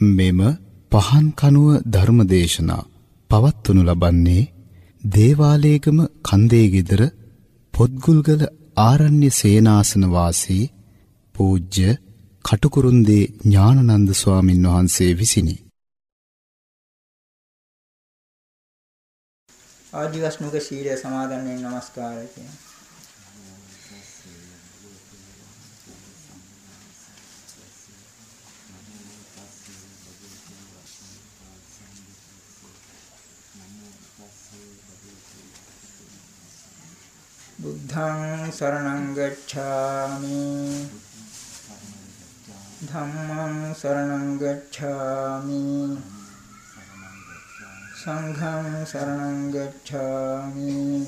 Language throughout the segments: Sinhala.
මෙම පහන් කනුව ධර්මදේශනා පවත්වනු ලබන්නේ දේවාලේගම කන්දේ গিදර පොත්ගුල්ගල ආරණ්‍ය සේනාසන වාසී පූජ්‍ය කටුකුරුන්දී ඥානනන්ද ස්වාමින් වහන්සේ විසිනි. ආදිවස්නුක සීලය සමාදන් වෙන නමස්කාරය කියනවා. බුද්ධං සරණං ගච්ඡාමි. ධම්මං සරණං ගච්ඡාමි. සංඝං සරණං ගච්ඡාමි.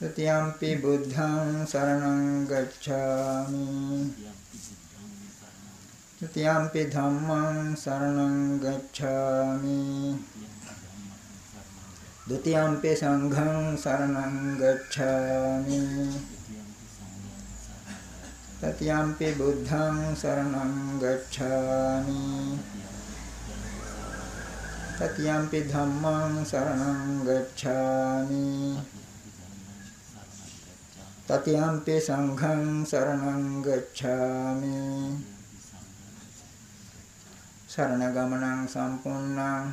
තතියම්පි බුද්ධං සරණං ගච්ඡාමි. තතියම්පි ධම්මං සරණං ගච්ඡාමි. द्वितीयांपि सङ्घं शरणं गच्छामि तृतीयांपि बुद्धं शरणं गच्छामि तृतीयांपि धम्मं शरणं गच्छामि तृतीयांपि सङ्घं शरणं गच्छामि शरणगमनं सम्पूर्णं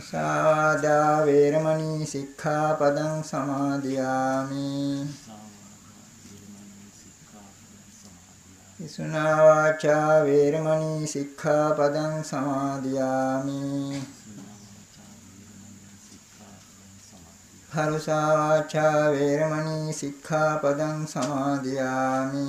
සාදා වේරමණී සික්ඛාපදං සමාදියාමි. විසුනා වාචා වේරමණී සික්ඛාපදං සමාදියාමි. පරුසා වාචා වේරමණී සික්ඛාපදං සමාදියාමි.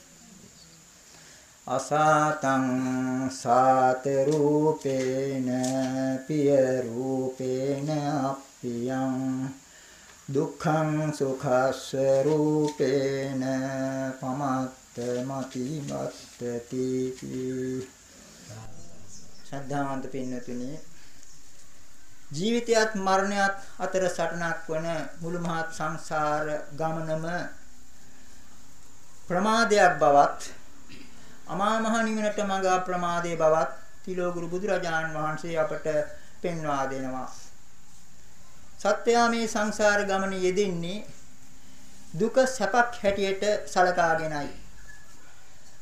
අසාතං සාත රූපේන පිය රූපේන අප්පියං දුක්ඛං සුඛස්ස රූපේන පමත්ත මති වත්තති ශ්‍රද්ධාවන්ත පින්නතුනි ජීවිතයත් මරණයත් අතර සටනක් වන මුළු මහත් සංසාර ගමනම ප්‍රමාදයක් බවත් අමා මහ නිවනට මඟ අප්‍රමාදයේ බවත් තිලෝගුරු බුදුරජාණන් වහන්සේ අපට පෙන්වා දෙනවා. සත්‍යයා මේ සංසාර ගමන යෙදෙන්නේ දුක සැපක් හැටියට සලකාගෙනයි.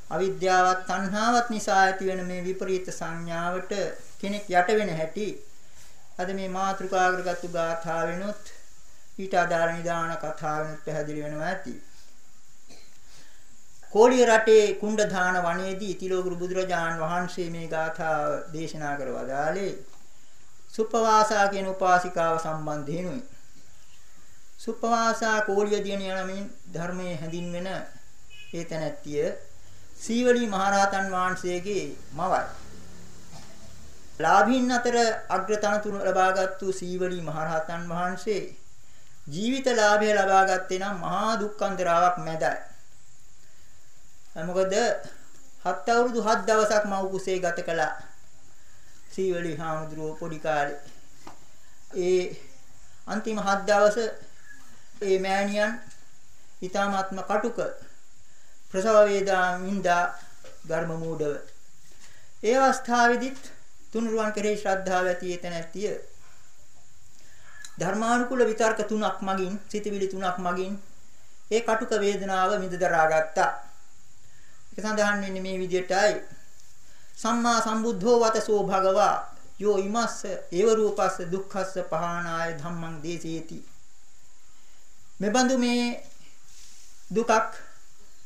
අවිද්‍යාවත් තණ්හාවත් නිසා ඇතිවෙන මේ විපරීත සංඥාවට කෙනෙක් යට වෙන හැටි අද මේ මාතෘකාග්‍රගත්තු ගාථාවෙනුත් ඊට අදාළ නිදාන කතාවෙනුත් පැහැදිලි වෙනවා ඇති. කෝලිය රටේ කුණ්ඩධාන වනයේදී තිලෝගුරු බුදුරජාන් වහන්සේ මේ ගාථා දේශනා කර වදාළේ සුපවාසා කියන උපාසිකාව සම්බන්ධයෙන්ුයි. සුප්පවාසා කෝලිය දින යනමින් ධර්මයේ හැඳින්වෙන ඒ තැනැත්තිය සීවලී මහරහතන් වහන්සේගේ මවයි. ලාභින් අතර අග්‍රතනතුරු ලබාගත්තු සීවලී මහරහතන් වහන්සේ ජීවිත ලාභය ලබාගත්තේ නම් මහා දුක්ඛන්තරාවක් මැදයි. මොකද හත් අවුරුදු හත් දවසක් මව් කුසේ ගත කළා. සීවලී හාමුදුරුවෝ පොඩි කාලේ. ඒ අන්තිම හත් දවස ඒ මෑණියන් ඊ타මාත්ම කටුක ප්‍රසව වේදනා මින්දා ධර්ම මූඩව ඒ අවස්ථාවේදීත් තුනුරුවන් කෙරෙහි ශ්‍රද්ධාව ඇති එතන ඇතිය ධර්මානුකූල විතර්ක තුනක් මගින් සිතවිලි තුනක් මගින් ඒ කටුක වේදනාව මිද දරාගත්තා ඒක සඳහන් වෙන්නේ මේ විදිහටයි. සම්මා සම්බුද්ධෝ වතසෝ භගවා. යෝ ඉමස්ස ඒව රූපස්ස දුක්ඛස්ස පහානාය ධම්මං දේසේති. මෙබඳු මේ දුකක්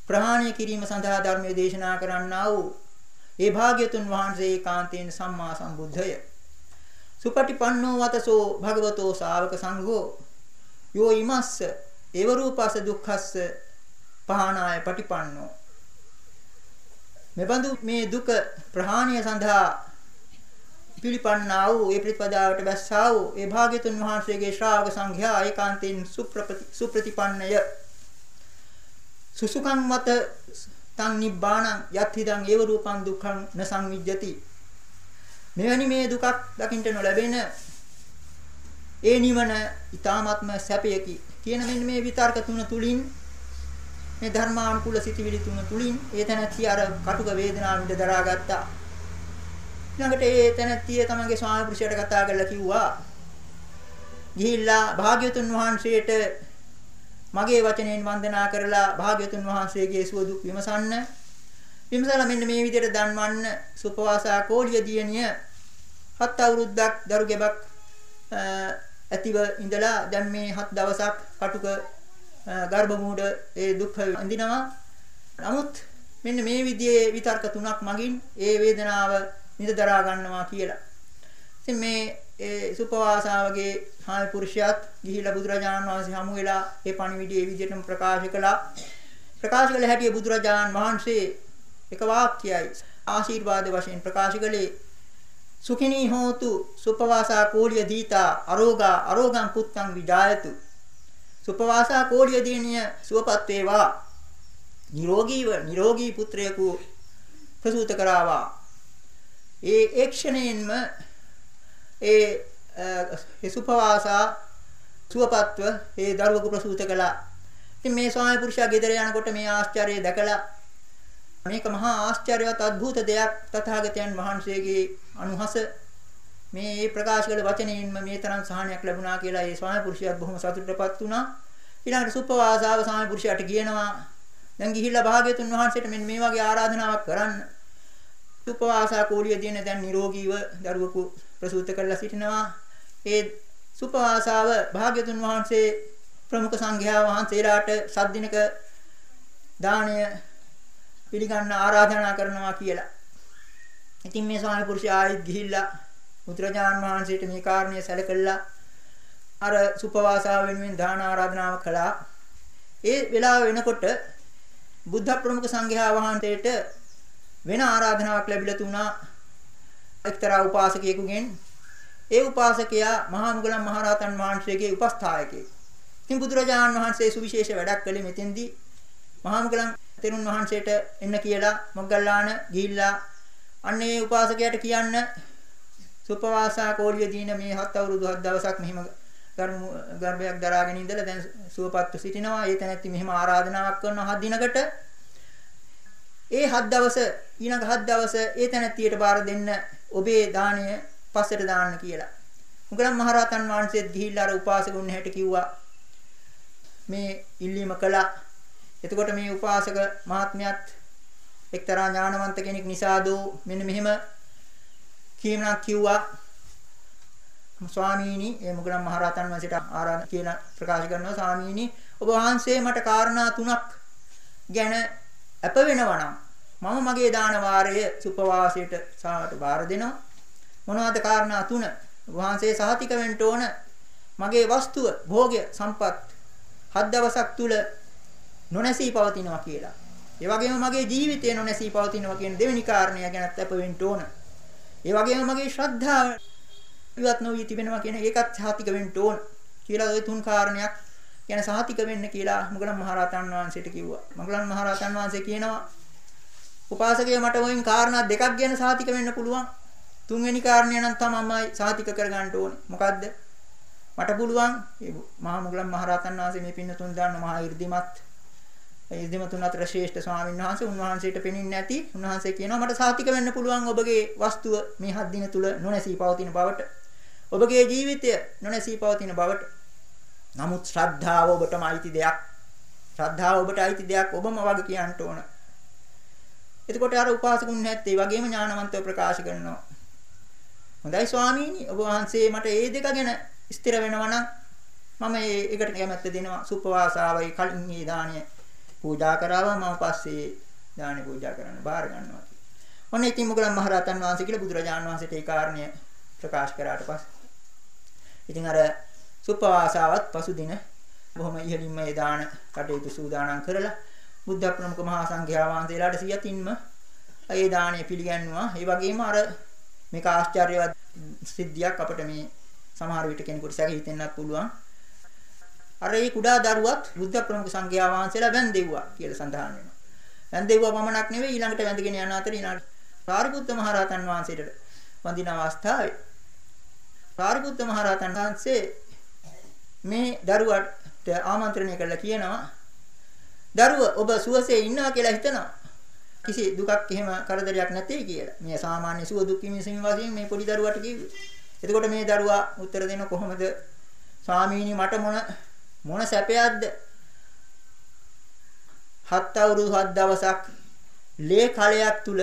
ප්‍රහාණය කිරීම සඳහා ධර්මයේ දේශනා කරන්නා වූ ඒ භාග්‍යතුන් වහන්සේ ඒකාන්තයෙන් සම්මා සම්බුද්ධය. සුපටිපන්නෝ වතසෝ භගවතෝ ශාවක සංඝෝ. යෝ ඉමස්ස ඒව රූපස්ස දුක්ඛස්ස පහානාය පටිපන්නෝ. මෙබඳු මේ දුක ප්‍රහාණය සඳහා පිළිපන්නා වූ ඒ ප්‍රතිපදාවට බැස්සා වූ ඒ භාග්‍යතුන් වහන්සේගේ ශ්‍රාවක සංඝයා ඒකාන්තයෙන් සුප්‍රතිපන්නය. සුසුකං මත තං නිබ්බාණං යත්ථිදං ඒව රූපං දුක්ඛං න සංවිජ්ජති. මෙවැනි මේ දුකක් දකින්න නොලැබෙන ඒ නිවන ඊ타ත්ම සැපයකි කියන මෙන්න මේ විතර්ක තුන තුලින් මේ ධර්මානුකූල සිතිවිලි තුන තුලින් ඒ තැනැත්තිය අර කටුක වේදනාවෙන් දරාගත්තා ඊළඟට ඒ තැනැත්තිය තමගේ ස්වාමි පුරුෂයාට කතා කරලා කිව්වා ගිහිල්ලා භාග්‍යතුන් වහන්සේට මගේ වචනයෙන් වන්දනා කරලා භාග්‍යතුන් වහන්සේගේ සුව දුක් විමසන්න. විමසලා මෙන්න මේ විදිහට දන්වන්න. සුපවාසා කෝලිය දියණිය හත් අවුරුද්දක් දරු ගෙබක් ඇතිව ඉඳලා දැන් මේ හත් දවසක් කටුක ගර්භ මූඩ ඒ දුක් විඳිනවා නමුත් මෙන්න මේ විදිහේ විතර්ක තුනක් මගින් ඒ වේදනාව නිද දරා ගන්නවා කියලා. ඉතින් මේ ඒ සුපවාසාවගේ හාමි පුරුෂයාත් ගිහිලා බුදුරජාණන් වහන්සේ හමු වෙලා ඒ පණිවිඩය ඒ විදිහටම ප්‍රකාශ කළා. ප්‍රකාශ කළ හැටි බුදුරජාණන් වහන්සේ එක වාක්‍යයයි ආශිර්වාද වශයෙන් ප්‍රකාශ කළේ සුඛිනී හෝතු සුපවාසා කෝලිය දීතා අරෝගා අරෝගං පුත්තං විජායතු සුපවාසා කෝලිය දීනිය සුවපත් වේවා නිරෝගීව නිරෝගී පුත්‍රයෙකු ප්‍රසූත කරාවා ඒ ඒක්ෂණයෙන්ම ඒ සුපවාසා සුවපත්ව ඒ දරුවෙකු ප්‍රසූත කළා. ඉතින් මේ ස්වාමි පුරුෂයා ගෙදර යනකොට මේ ආශ්චර්යය දැකලා මේක මහා ආශ්චර්යවත් අద్భుත දෙයක් තථාගතයන් වහන්සේගේ අනුහස මේ ප්‍රකාශ කළ වචනයෙන්ම මේ තරම් සහනයක් ලැබුණා කියලා ඒ ස්වාමි පුරුෂයාත් බොහොම සතුටටපත් වුණා. ඊළඟට සුපවාසාව ස්වාමි පුරුෂයාට කියනවා දැන් ගිහිල්ලා භාග්‍යතුන් වහන්සේට මෙන්න මේ වගේ ආරාධනාවක් කරන්න. සුපවාසා කෝලිය දින දැන් නිරෝගීව දරුවෙකු ප්‍රසූත කරලා සිටිනවා. ඒ සුපවාසාව භාග්‍යතුන් වහන්සේ ප්‍රමුඛ සංඝයා වහන්සේලාට සද්දිනක දාණය පිළිගන්න ආරාධනා කරනවා කියලා. ඉතින් මේ ස්වාමි පුරුෂයා ආයෙත් ගිහිල්ලා බුදුරජාන් වහන්සේට මේ කාරණය සැලකලා අර සුපවාසාව වෙනුවෙන් දාන ආරාධනාව කළා. ඒ වෙලාව වෙනකොට බුද්ධ ප්‍රමුඛ සංඝයා වහන්සේට වෙන ආරාධනාවක් ලැබිලා තුනා එක්තරා උපාසකයෙකුගෙන් ඒ උපාසකයා මහා මුගලන් මහරහතන් වහන්සේගේ උපස්ථායකයෙක්. ඉතින් බුදුරජාණන් වහන්සේ සුවිශේෂ වැඩක් කළේ මෙතෙන්දී මහා මුගලන් තෙරුන් වහන්සේට එන්න කියලා මොග්ගල්ලාන ගිහිල්ලා අන්නේ උපාසකයාට කියන්න සුපවාසා කෝලිය දින මේ හත් අවුරුදු හත් දවසක් මෙහිම ගර්භයක් දරාගෙන ඉඳලා දැන් සුවපත්ව සිටිනවා. ඒ තැනැත්ති මෙහිම ආරාධනාවක් කරනවා හත් දිනකට. ඒ හත් දවස ඊළඟ හත් දවස ඒ තැනැත්තියට බාර දෙන්න ඔබේ දාණය පස්සට දාන්න කියලා. මුගලන් මහරහතන් වහන්සේත් ගිහිල්ලා අර උපාසකුන් හැට කිව්වා මේ ඉල්ලීම කළා. එතකොට මේ උපාසක මහත්මයාත් එක්තරා ඥානවන්ත කෙනෙක් නිසාදෝ මෙන්න මෙහෙම කීමක් කිව්වා ස්වාමීනි ඒ මුගලන් මහරහතන් වහන්සේට ආරාධනා කියන ප්‍රකාශ කරනවා ස්වාමීනි ඔබ වහන්සේ මට කාරණා තුනක් ගැන අප වෙනවා නම් මම මගේ දාන වාරය සුපවාසයට සාට බාර දෙනවා මොනවද කාරණා තුන වහන්සේ සහතික වෙන්න ඕන මගේ වස්තුව භෝගය සම්පත් හත් දවසක් තුල නොනැසී පවතිනවා කියලා. ඒ වගේම මගේ ජීවිතය නොනැසී පවතිනවා කියන දෙවෙනි කාරණය ගැනත් අප වෙන්න ඕන. ඒ වගේම මගේ ශ්‍රද්ධාව ඉවත් නොවී තිබෙනවා කියන ඒකත් සාතික වෙන්න ඕන කියලා ওই තුන් කාරණයක් කියන සාතික වෙන්න කියලා මොගලන් මහරහතන් වහන්සේට කිව්වා. මොගලන් මහරහතන් වහන්සේ කියනවා උපාසකයා මට ওইන් කාරණා දෙකක් ගැන සාතික වෙන්න පුළුවන්. තුන්වෙනි කාරණය නම් තමයි සාතික කරගන්න ඕනේ. මොකද්ද? මට පුළුවන් මහා මොගලන් මහරහතන් වහන්සේ මේ පින්න තුන් දාන්න මහා 이르දිමත් ඉර්ධිමතුන් අතර ශ්‍රේෂ්ඨ ස්වාමීන් වහන්සේ උන්වහන්සේට පෙනෙන්නේ නැති. උන්වහන්සේ කියනවා මට සාතික වෙන්න පුළුවන් ඔබගේ වස්තුව මේ හත් දින තුල නොනැසී පවතින බවට. ඔබගේ ජීවිතය නොනැසී පවතින බවට. නමුත් ශ්‍රද්ධාව ඔබටම අයිති දෙයක්. ශ්‍රද්ධාව ඔබට අයිති දෙයක් ඔබම වගේ කියන්න ඕන. එතකොට අර උපාසකුන් නැත්තේ වගේම ඥානවන්තව ප්‍රකාශ කරනවා. හොඳයි ස්වාමීනි ඔබ වහන්සේ මට ඒ දෙක ගැන ස්ථිර වෙනවා නම් මම ඒකට කැමැත්ත දෙනවා. සුපවාසාවයි කලින් මේ දාණය පූජා කරාවා මම පස්සේ දානි පූජා කරන්න බාර ගන්නවා. ඔන්න ඉතින් මොගලන් මහරහතන් වහන්සේ කියලා බුදුරජාණන් වහන්සේට ඒ කාරණය ප්‍රකාශ කරාට පස්සේ ඉතින් අර සුපවාසාවත් පසුදින බොහොම ඉහළින්ම ඒ දාන කටයුතු සූදානම් කරලා බුද්ධ ප්‍රමුඛ මහා සංඝයා වහන්සේලාට සියතින්ම ඒ දාණය පිළිගන්නවා. ඒ වගේම අර මේක ආශ්චර්යවත් සිද්ධියක් අපිට මේ සමහර විට කෙනෙකුට සැක හිතෙන්නත් පුළුවන්. අර ඒ කුඩා දරුවත් බුද්ධ ප්‍රමුඛ සංඝයා වහන්සේලා වැන්දෙව්වා කියලා සඳහන් වෙනවා. වැන්දෙව්වා පමණක් නෙවෙයි ඊළඟට වැඳගෙන යන අතර ඊළඟට සාරිපුත්ත මහරහතන් වහන්සේට වඳින අවස්ථාවේ සාරිපුත්ත මහරහතන් වහන්සේ මේ දරුවට ආමන්ත්‍රණය කළා කියනවා දරුව ඔබ සුවසේ ඉන්නවා කියලා හිතනවා කිසි දුකක් එහෙම කරදරයක් නැtei කියලා. මේ සාමාන්‍ය සුව දුක් විඳින වශයෙන් මේ පොඩි දරුවට කිව්වේ. එතකොට මේ දරුවා උත්තර දෙන කොහොමද? ස්වාමීනි මට මොන මොන සැපයක්ද? හත් අවුරුදු හත් දවසක් ලේ කලයක් තුල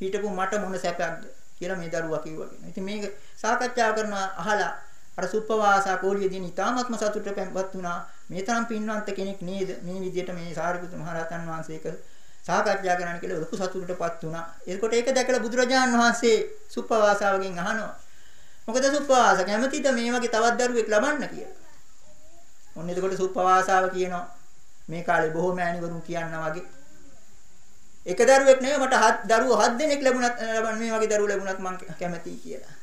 හිටපු මට මොන සැපයක්ද කියලා මේ දරුවා කිව්වා කියනවා. ඉතින් මේක සාකච්ඡා කරන අහලා අර සුප්පවාසා කෝලියදීන් ඉතාමත්ම සතුටට පැම්පත් වුණා. මේ තරම් පින්වන්ත කෙනෙක් නේද? මේ විදිහට මේ සාරිපුත්‍ර මහරහතන් වහන්සේක සාකච්ඡා කරන්න කියලා ලොකු සතුටටපත් වුණා. එතකොට ඒක දැකලා බුදුරජාණන් වහන්සේ සුප්පවාසාවගෙන් අහනවා. මොකද සුප්පවාස කැමතිද මේ වගේ තවත් දරුවෙක් ලබන්න කියලා. ඔන්න එතකොට සුප්පවාසාව කියනවා? මේ කාලේ බොහෝ මෑණිවරුන් කියනවා වගේ. එක දරුවෙක් නෙවෙයි මට හත් දරුවෝ හත් දෙනෙක් ලැබුණත් ලබන්න මේ වගේ දරුවෝ ලැබුණත් මම කැමතියි කියලා.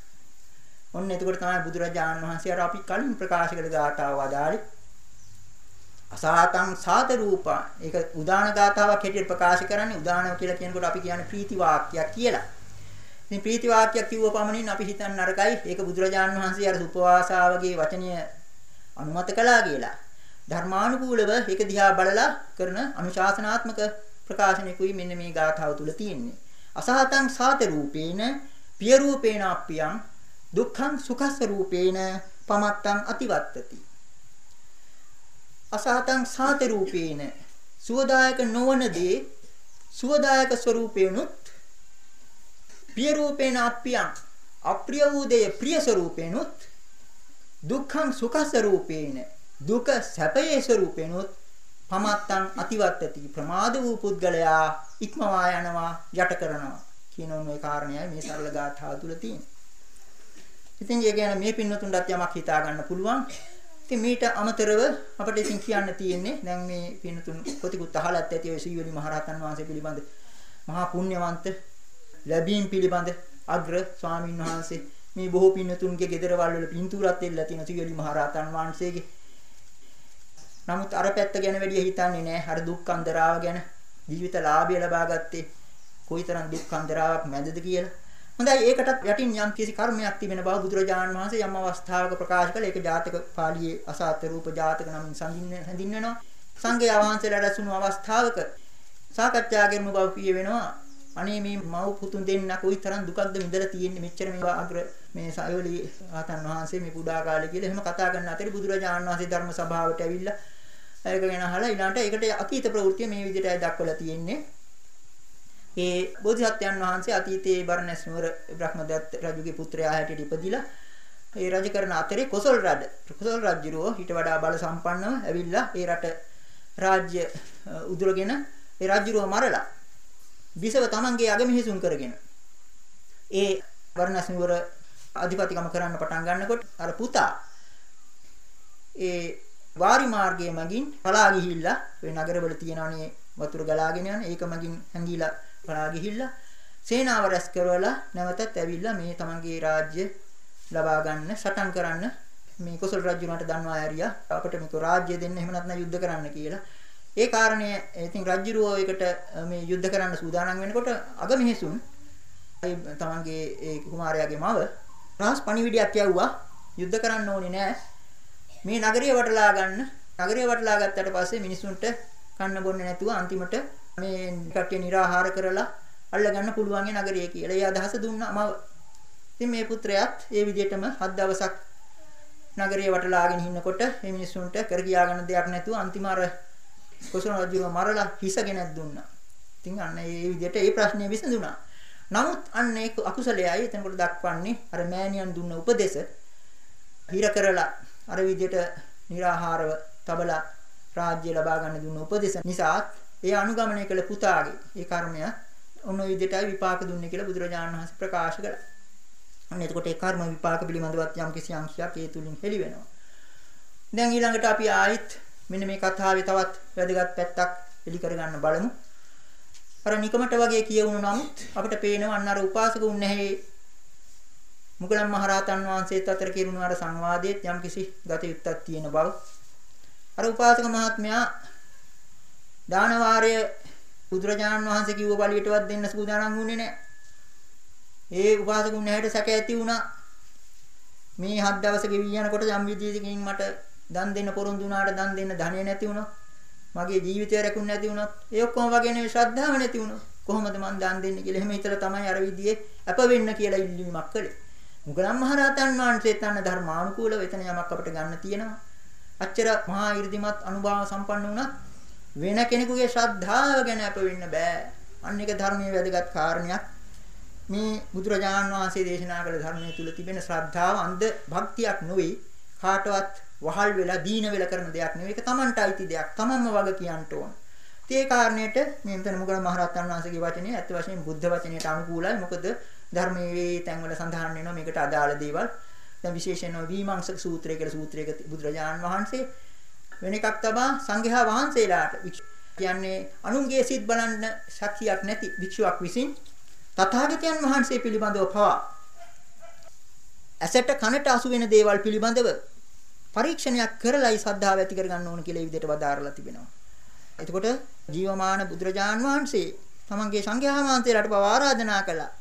ඔන්න එතකොට තමයි බුදුරජාණන් වහන්සේ අර අපි කලින් ප්‍රකාශ කළ ගාථාව වදාළේ අසාතං සාත රූපා. ඒක උදාන ගාථාවක් හැටියට ප්‍රකාශ කරන්නේ උදානව කියලා කියනකොට අපි කියන්නේ ප්‍රීති වාක්‍යයක් කියලා. ඉතින් ප්‍රීති වාක්‍යයක් කිව්ව පමණින් අපි හිතන්න නරකයි. ඒක බුදුරජාණන් වහන්සේ අර සුපවාසාවගේ වචනය අනුමත කළා කියලා. ධර්මානුකූලව ඒක දිහා බලලා කරන අනුශාසනාත්මක ප්‍රකාශනයකුයි මෙන්න මේ ගාථාව තුල තියෙන්නේ. අසහතං සාත රූපේන පිය රූපේන අප්පියං දුක්ඛං සුඛස්ස රූපේන පමත්තං අතිවත්තති. අසහතං සාත රූපේන සුවදායක නොවන දේ සුවදායක ස්වરૂපේනුත් ප්‍රිය රූපේන අප්පියං අප්‍රිය වූ දේ ප්‍රිය ස්වરૂපේනුත් දුක්ඛං සුඛස්ස රූපේන දුක සැපයේ ස්වરૂපේනුත් පමත්තං අතිවත්තති ප්‍රමාද වූ පුද්ගලයා ඉක්මවා යනවා යට කරනවා කියන මේ කාරණයයි මේ සරල ගාථාව තුල තියෙන්නේ. ඉතින් ඒ කියන්නේ මේ පින්නතුන්ටත් යමක් හිතා ගන්න පුළුවන්. ඉතින් මීට අමතරව අපිට ඉතින් කියන්න තියෙන්නේ දැන් මේ පින්නතුන් කොතිකුත් අහලත් ඇති ඔය සීවලි මහරහතන් වහන්සේ පිළිබඳ මහා පුණ්‍යවන්ත ලැබීම් පිළිබඳ අග්‍ර ස්වාමින් වහන්සේ මේ බොහෝ පින්නතුන්ගේ ගෙදරවල් වල පින්තූරත් එල්ලලා තියෙන සීවලි මහරහතන් වහන්සේගේ. නමුත් අර පැත්ත ගැන වැඩි හිතන්නේ නැහැ අර දුක් අන්දරාව ගැන ජීවිත ලාභය ලබා ගත්තේ කොයිතරම් දුක් අන්දරාවක් මැදද කියලා. හොඳයි ඒකටත් යටින් යම් කිසි කර්මයක් තිබෙන බව බුදුරජාණන් වහන්සේ යම් අවස්ථාවක ප්‍රකාශ කළ. ඒක ජාතක පාළියේ අසාත්‍ය රූප ජාතක නමින් සංගින්න හැඳින්වෙනවා. සංඝයා වහන්සේලාට ඇසුණු අවස්ථාවක සාකච්ඡා කරන බව කිය වෙනවා අනේ මේ මව් පුතුන් දෙන්න කොයිතරම් දුකක්ද විඳලා තියෙන්නේ? මෙච්චර මේ අග්‍ර මේ සයවලි ආතන් වහන්සේ මේ කුඩා කාලේ කියලා එහෙම කතා කරන අතරේ බුදුරජාණන් වහන්සේ ධර්ම සභාවට ඇවිල්ලා ඒක ගැන අහලා ඊළඟට ඒකට අතීත ප්‍රවෘත්ති මේ විදිහටයි දක්වලා තියෙන්නේ? ඒ බෝධිසත්වයන් වහන්සේ අතීතයේ බරණැස් නුවර බ්‍රහ්මදත්ත රජුගේ පුත්‍රයා හැටියට ඉපදිලා ඒ රජ කරන අතරේ කොසල් රජ කොසල් රජුරෝ ඊට වඩා බල සම්පන්නව ඇවිල්ලා ඒ රට රාජ්‍ය උදුරගෙන ඒ රජුරෝ මරලා බිසව තමන්ගේ අගමිහිසුන් කරගෙන ඒ බරණැස් නුවර අධිපතිකම කරන්න පටන් ගන්නකොට අර පුතා ඒ වාරි මාර්ගයේ මගින් පලා ගිහිල්ලා ඔය නගරවල තියෙනවනේ වතුර ගලාගෙන යන ඒක මගින් හැංගිලා පලා ගිහිල්ලා සේනාව රැස් කරවලා නැවතත් ඇවිල්ලා මේ තමන්ගේ රාජ්‍ය ලබා ගන්න සටන් කරන්න මේ කොසල් රජුණට දන්වා ඇරියා අපිට මේක රාජ්‍ය දෙන්න එහෙම නැත්නම් යුද්ධ කරන්න කියලා. ඒ කාරණේ ඉතින් රජුරෝ එකට මේ යුද්ධ කරන්න සූදානම් වෙනකොට අගමහිසුන් ඒ තමන්ගේ ඒ කුමාරයාගේ මව රහස් පණිවිඩයක් යවුවා යුද්ධ කරන්න ඕනේ නෑ. මේ නගරිය වටලා ගන්න. නගරිය වටලා ගත්තට පස්සේ මිනිසුන්ට කන්න බොන්නේ නැතුව අන්තිමට මේ කට්ටිය निराහාර කරලා අල්ලගන්න පුළුවන් නගරිය කියලා. ඒ අදහස දුන්නා මව. ඉතින් මේ පුත්‍රයාත් ඒ විදිහටම හත් දවසක් නගරයේ වටලාගෙන ඉන්නකොට මේ මිනිස්සුන්ට කර කියා ගන්න දෙයක් නැතුව අන්තිම අර කොසල් රජුව මරලා හිසගෙනක් දුන්නා. ඉතින් අන්න ඒ විදිහට ඒ ප්‍රශ්නේ විසඳුණා. නමුත් අන්න ඒ අකුසලයයි එතනකොට දක්වන්නේ අර මෑණියන් දුන්න උපදේශ හිර කරලා අර විදිහට निराහාරව තබලා රාජ්‍ය ලබා ගන්න දුන්න උපදේශ නිසා ඒ අනුගමනය කළ පුතාගේ ඒ කර්මය ඔන්න ඔය විදිහටයි විපාක දුන්නේ කියලා බුදුරජාණන් වහන්සේ ප්‍රකාශ කළා. අන්න එතකොට ඒ කර්ම විපාක පිළිබඳවත් යම් කිසි අංශයක් ඒ තුලින් හෙළි වෙනවා. දැන් ඊළඟට අපි ආයිත් මෙන්න මේ කතාවේ තවත් වැදගත් පැත්තක් එලි කරගන්න බලමු. අර නිකමට වගේ කියවුණු නමුත් අපිට පේනවා අන්න අර උපාසක උන්නැහි මුගලන් මහරහතන් වහන්සේත් අතර කිරුණු අර සංවාදයේත් යම් කිසි ගත යුත්තක් තියෙන බව. අර උපාසක මහත්මයා දාන වාරය බුදුරජාණන් වහන්සේ කිව්ව පළියටවත් දෙන්න සූදානම් වුණේ නැහැ. ඒ උපාසකුන් නැහැට සැක ඇති වුණා. මේ හත් දවස ගෙවි යනකොට යම් විදියකින් මට දන් දෙන්න පොරොන්දු වුණාට දන් දෙන්න ධනෙ නැති වුණා. මගේ ජීවිතය රැකුන් නැති වුණොත් ඒ ඔක්කොම වගේ නෙවෙයි ශ්‍රද්ධාව නැති වුණොත් කොහොමද මං දන් දෙන්නේ කියලා එහෙම හිතලා තමයි අර විදියේ අප වෙන්න කියලා ඉල්ලීමක් කළේ. මුගලන් මහරහතන් වහන්සේත් අන්න ධර්මානුකූලව එතන යමක් අපිට ගන්න තියෙනවා. අච්චර මහා 이르දිමත් අනුභව සම්පන්න වුණත් වෙන කෙනෙකුගේ ශ්‍රද්ධාව ගැන අප වෙන්න බෑ. අන්න එක ධර්මයේ වැදගත් කාරණයක්. මේ බුදුරජාණන් වහන්සේ දේශනා කළ ධර්මයේ තුල තිබෙන ශ්‍රද්ධාව අන්ධ භක්තියක් නොවේ කාටවත් වහල් වෙලා දීන වෙලා කරන දෙයක් නෙවෙයි ඒක Tamanට අයිති දෙයක් Tamanම වග කියන්න ඕන. ඒ කාරණේට මේ මෙතන මුගල මහරහතන් වහන්සේගේ වචනේ ඇත්ත වශයෙන්ම බුද්ධ වචනයට අනුකූලයි. මොකද ධර්මයේ තැන්වල සඳහන් වෙනවා මේකට අදාළ දේවල්. දැන් විශේෂයෙන්ම විමංශක සූත්‍රය කියලා සූත්‍රයක බුදුරජාණන් වහන්සේ වෙන එකක් තබා සංඝයා වහන්සේලාට කියන්නේ අනුන්ගේ සිත් බලන්න ශක්තියක් නැති භික්ෂුවක් විසින් තථාගතයන් වහන්සේ පිළිබඳව පවා ඇසට කනට අසු වෙන දේවල් පිළිබඳව පරීක්ෂණයක් කරලායි සද්ධාව ඇති කරගන්න ඕන කියලා මේ විදිහට වදාරලා තිබෙනවා. එතකොට ජීවමාන බුදුරජාන් වහන්සේ තමන්ගේ සංඝයා වහන්සේලාට පවා ආරාධනා කළා.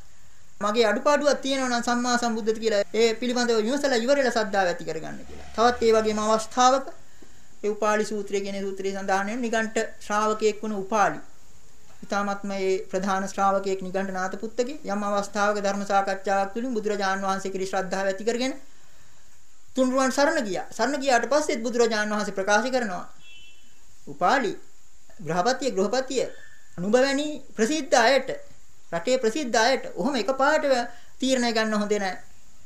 මගේ අඩුපාඩුවක් තියෙනවා නම් සම්මා සම්බුද්ධට කියලා ඒ පිළිබඳව විමසලා ඉවරලා සද්ධාව ඇති කරගන්න කියලා. තවත් ඒ වගේම අවස්ථාවක ඒ උපාලි සූත්‍රය කියන සූත්‍රයේ සඳහන් වෙන නිගණ්ඨ ශ්‍රාවකයෙක් වුණු උපාලි ඊ타මත්ම මේ ප්‍රධාන ශ්‍රාවකයෙක් නිගණ්ඨ නාත පුත්තගේ යම් අවස්ථාවක ධර්ම සාකච්ඡාවක් තුළින් බුදුරජාන් වහන්සේ කිරි ශ්‍රද්ධාව ඇති කරගෙන තුන්රුවන් සරණ ගියා. සරණ ගියාට පස්සෙත් බුදුරජාන් වහන්සේ ප්‍රකාශ කරනවා. උපාලි ගෘහපතිය ගෘහපතිය අනුභවණි ප්‍රසිද්ධ අයට රටේ ප්‍රසිද්ධ අයට ඔහොම එකපාරට තීරණය ගන්න හොඳ නැහැ.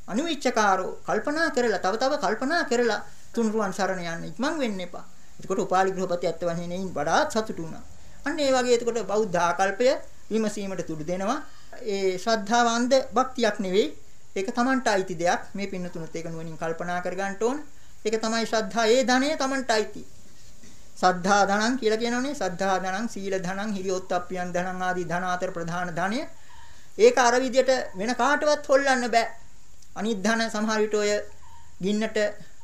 අනුවිච්චකාරෝ කල්පනා කරලා තව තව කල්පනා කරලා තුන්රුවන් සරණ යන්න ඉක්මන් වෙන්න එපා. එතකොට උපාලි ගෘහපති ඇත්ත වශයෙන්ම වඩාත් සතුටු වුණා. අන්න ඒ වගේ එතකොට බෞද්ධ ආකල්පය විමසීමට තුඩු දෙනවා. ඒ ශ්‍රද්ධාව අන්ධ භක්තියක් නෙවෙයි. ඒක Tamanට අයිති දෙයක්. මේ පින්නතුනුත් ඒක නුවණින් කල්පනා කරගන්න ඕන. ඒක තමයි ශ්‍රද්ධා. ඒ ධනය Tamanට අයිති. සද්ධා ධනං කියලා කියනෝනේ. සද්ධා ධනං, සීල ධනං, හිරියොත්ප්පියන් ධනං ආදී ධන අතර ප්‍රධාන ධනය. ඒක අර විදියට වෙන කාටවත් හොල්ලන්න බෑ. අනිත් ධන සමහර විට ඔය ගින්නට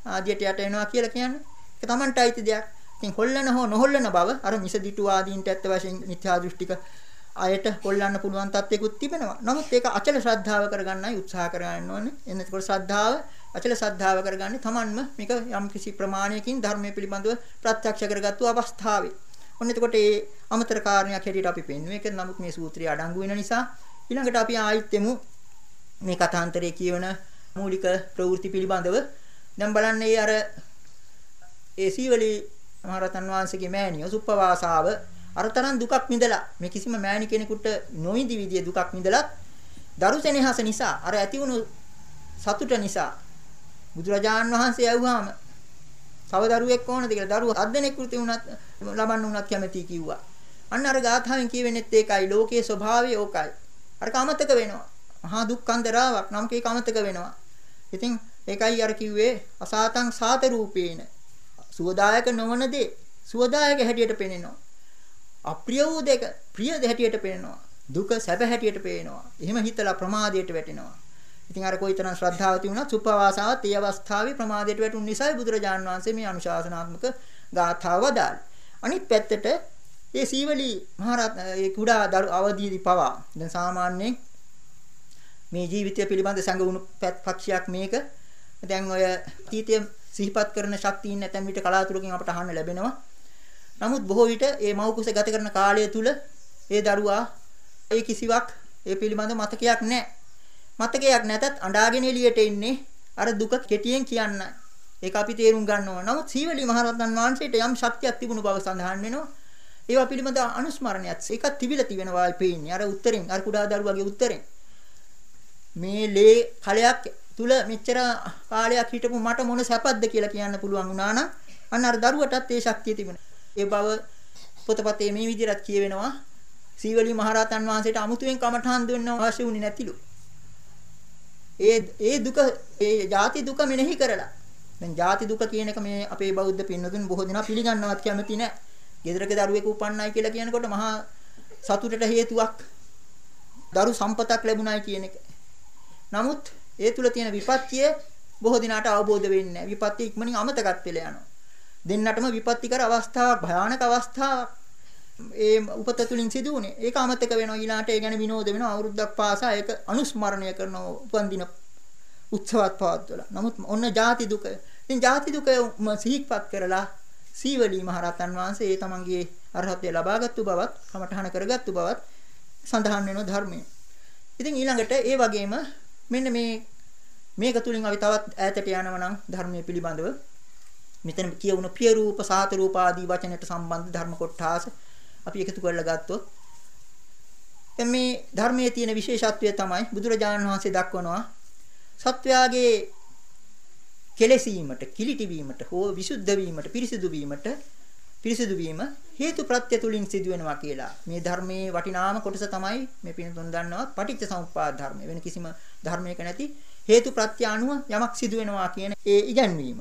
ආදියට යට වෙනවා කියලා කියන්නේ. ඒක Tamanට අයිති දෙයක්. ඉතින් හොල්ලන හෝ නොහොල්ලන බව අර මිසදිටු ආදීන්ට ඇත්ත වශයෙන් මිත්‍යා දෘෂ්ටික අයට හොල්ලන්න පුළුවන් තත්යකුත් තිබෙනවා. නමුත් ඒක අචල ශ්‍රද්ධාව කරගන්නයි උත්සාහ කරගන්න ඕනේ. එන්නකොට ශ්‍රද්ධාව අචල ශ්‍රද්ධාව කරගන්නේ Tamanම මේක යම් කිසි ප්‍රමාණයකින් ධර්මයේ පිළිබඳව ප්‍රත්‍යක්ෂ කරගත්තු අවස්ථාවේ. ඔන්න එතකොට මේ අමතර කාරණයක් හැටියට අපි පෙන්වුවේ. ඒක නමුත් මේ සූත්‍රය අඩංගු වෙන නිසා ඊළඟට අපි ආයිත් මේ කථාන්තරයේ කියවන මූලික ප්‍රවෘත්ති පිළිබඳව දැන් බලන්නේ අර ඒ සීවලී මහරතන් වහන්සේගේ මෑණියෝ සුප්පවාසාව අරතරන් දුකක් විඳලා මේ කිසිම මෑණි කෙනෙකුට නොවිඳි විදිය දුකක් විඳලත් දරු සෙනෙහස නිසා අර ඇති වුණු සතුට නිසා බුදුරජාන් වහන්සේ ඇව්වාම තව දරුවෙක් ඕනද කියලා දරුවෝ හත් දෙනෙක් වෘති වුණත් ලබන්න උනත් කැමති කිව්වා. අන්න අර ගාථාවෙන් කියවෙන්නේත් ඒකයි ලෝකයේ ස්වභාවය ඕකයි. අර කමතක වෙනවා. මහා දුක්ඛන්දරාවක් නම් කේ කමතක වෙනවා. ඉතින් ඒකයි අර කිව්වේ අසාතං සාත රූපේන සුවදායක නොවන දේ සුවදායක හැටියට පෙනෙනවා. අප්‍රිය වූ දෙක ප්‍රිය හැටියට පෙනෙනවා. දුක සැප හැටියට පේනවා. එහෙම හිතලා ප්‍රමාදයට වැටෙනවා. ඉතින් අර කොයිතරම් ශ්‍රද්ධාව තිබුණත් සුපවාසාවත් ඒ අවස්ථාවේ ප්‍රමාදයට වැටුන නිසායි බුදුරජාන් වහන්සේ මේ අනුශාසනාත්මක ගාථාව වදාළේ. අනිත් පැත්තට ඒ සීවලි මහරත් ඒ කුඩා දරු අවදීදී පවා දැන් සාමාන්‍යයෙන් මේ ජීවිතය පිළිබඳ සංගුණු පක්ෂයක් මේක දැන් ඔය අතීතය සිහිපත් කරන ශක්තියින් නැතන් විට කලාතුරකින් අපට අහන්න ලැබෙනවා. නමුත් බොහෝ විට මේ මව් කුස ගත කරන කාලය තුල ඒ දරුවා ඒ කිසිවක් ඒ පිළිබඳ මතකයක් නැහැ. මතකයක් නැතත් අඬාගෙන එළියට එන්නේ අර දුක කෙටියෙන් කියන්නයි. ඒක අපි තේරුම් ගන්න ඕන. නමුත් සීවලි මහරහතන් වහන්සේට යම් ශක්තියක් තිබුණු බව සඳහන් වෙනවා. ඒවා පිළිබඳ අනුස්මරණයක් ඒකක් තිබිලා තිබෙනවා පේන්නේ. අර උත්තරෙන් අර කුඩා දරුවාගේ උත්තරෙන්. මේ ලේ කලයක් තුල මෙච්චර කාලයක් හිටපු මට මොන සැපක්ද කියලා කියන්න පුළුවන් වුණා නම් අන්න අර දරුවටත් ඒ ශක්තිය තිබුණා. ඒ බව පොතපතේ මේ විදිහට කියවෙනවා. සීවලි මහරහතන් වහන්සේට අමුතුවෙන් කමඨහන් දෙන්න අවශ්‍ය වුණේ නැතිලු. ඒ ඒ දුක ඒ ಜಾති දුක මෙනෙහි කරලා. දැන් ಜಾති දුක කියන එක මේ අපේ බෞද්ධ පින්නතුන් බොහෝ දෙනා පිළිගන්නවත් කැමති නැහැ. ගෙදරක දරුවෙක් උපන්නයි කියලා කියනකොට මහා සතුටට හේතුවක් දරු සම්පතක් ලැබුණයි කියන එක. නමුත් ඒ තුල තියෙන විපත්තිය බොහෝ දිනාට අවබෝධ වෙන්නේ නැහැ. විපත්තිය ඉක්මනින් අමතකත් වෙලා යනවා. දෙන්නටම විපත්තිකර අවස්ථාවක් භයානක අවස්ථාවක් ඒ උපත තුලින් සිදු වුණේ. ඒක අමතක වෙනවා ඊළාට ඒ ගැන විනෝද වෙනවා අවුරුද්දක් පාසා ඒක අනුස්මරණය කරන උපන්දින උත්සවත් පවත්වලා. නමුත් ඔන්න ಜಾති දුක. ඉතින් ಜಾති දුක සිහිපත් කරලා සීවලී මහරහතන් වහන්සේ ඒ තමන්ගේ අරහත්ත්වය ලබාගත්තු බවත්, කමඨහන කරගත්තු බවත් සඳහන් වෙනවා ධර්මයේ. ඉතින් ඊළඟට ඒ වගේම මෙන්න මේ මේක තුලින් අපි තවත් ඈතට යනවා නම් ධර්මයේ පිළිබඳව මෙතන කියවුණු පිය රූප, සාත රූප ආදී වචනයට සම්බන්ධ ධර්ම කොටාස අපි එකතු කරලා ගත්තොත් දැන් මේ ධර්මයේ තියෙන විශේෂත්වය තමයි බුදුරජාණන් වහන්සේ දක්වනවා සත්වයාගේ කෙලෙසීමට කිලිටි වීමට හෝ විසුද්ධ වීමට පිරිසිදු වීමට පිරිසිදු වීම හේතු ප්‍රත්‍ය තුලින් සිදු වෙනවා කියලා. මේ ධර්මයේ වටිනාම කොටස තමයි මේ පින්තුන් දන්නවා පටිච්ච සමුප්පාද ධර්මය. වෙන කිසිම ධර්මයක නැති හේතු ප්‍රත්‍ය අනුව යමක් සිදු වෙනවා කියන ඒ ඉගැන්වීම.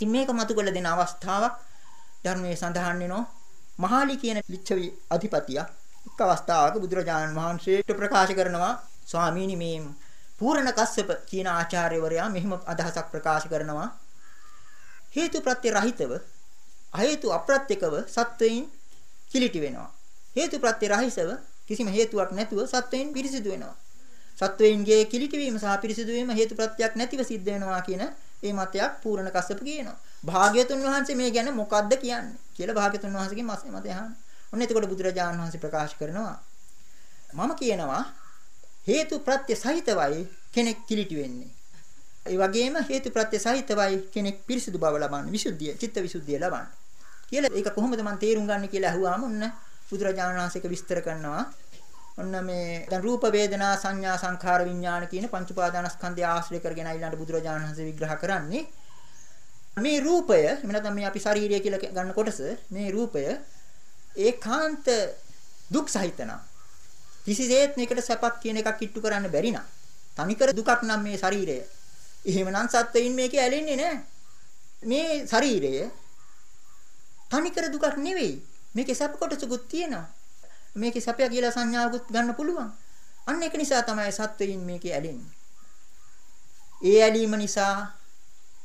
ඉතින් මේක මතු කළ දෙන අවස්ථාවක් ධර්මයේ සඳහන් වෙනවා. මහාලි කියන ලිච්ඡවි අධිපතිය එක් අවස්ථාවක බුදුරජාණන් වහන්සේට ප්‍රකාශ කරනවා ස්වාමීනි මේ පූර්ණ කස්සප කියන ආචාර්යවරයා මෙහිම අදහසක් ප්‍රකාශ කරනවා. හේතු ප්‍රත්‍ය රහිතව අහේතු අප්‍රත්‍යකව සත්වයින් කිලිටි වෙනවා. හේතු ප්‍රත්‍ය රහිතව කිසිම හේතුවක් නැතුව සත්වයින් පිරිසිදු වෙනවා. සත්වයින්ගේ කිලිටි වීම සහ පිරිසිදු වීම හේතු ප්‍රත්‍යක් නැතිව සිද්ධ වෙනවා කියන ඒ මතයක් පූර්ණ කස්සප කියනවා භාග්‍යතුන් වහන්සේ මේ ගැන මොකද්ද කියන්නේ කියලා භාග්‍යතුන් වහන්සේගෙන් මත අහන්න. ඔන්න එතකොට බුදුරජාණන් වහන්සේ ප්‍රකාශ කරනවා මම කියනවා හේතු ප්‍රත්‍ය සහිතවයි කෙනෙක් කිලිටි වෙන්නේ. ඒ වගේම හේතු ප්‍රත්‍ය සහිතවයි කෙනෙක් පිරිසිදු බව ලබන්නේ, විසුද්ධිය, චිත්ත විසුද්ධිය ලබන්නේ. කියලා ඒක කොහොමද මම තේරුම් ගන්න කියලා අහුවාම ඔන්න බුදුරජාණන් වහන්සේක විස්තර කරනවා. ඔන්න මේ දැන් රූප වේදනා සංඥා සංඛාර විඥාන කියන පංච උපාදානස්කන්ධය ආශ්‍රය කරගෙන ඊළඟ බුදුරජාණන් වහන්සේ විග්‍රහ කරන්නේ. මේ රූපය එහෙම නැත්නම් මේ අපි ශාරීරිය කියලා ගන්න කොටස මේ රූපය ඒකාන්ත දුක් සහිතන කිසිසේත් මේකට සැපක් කියන එකක් කිට්ටු කරන්න බැරි නා තනිකර දුකක් නම් මේ ශරීරය. එහෙමනම් සත්වයින් මේකේ ඇලෙන්නේ නැහැ මේ ශරීරය තනිකර දුකක් නෙවෙයි. මේකේ සැප කොටසකුත් තියෙනවා. මේකේ සැපය කියලා සංඥාවකුත් ගන්න පුළුවන් අන්න ඒක නිසා තමයි සත්වයින් මේකේ ඇලෙන්නේ ඒ ඇලීම නිසා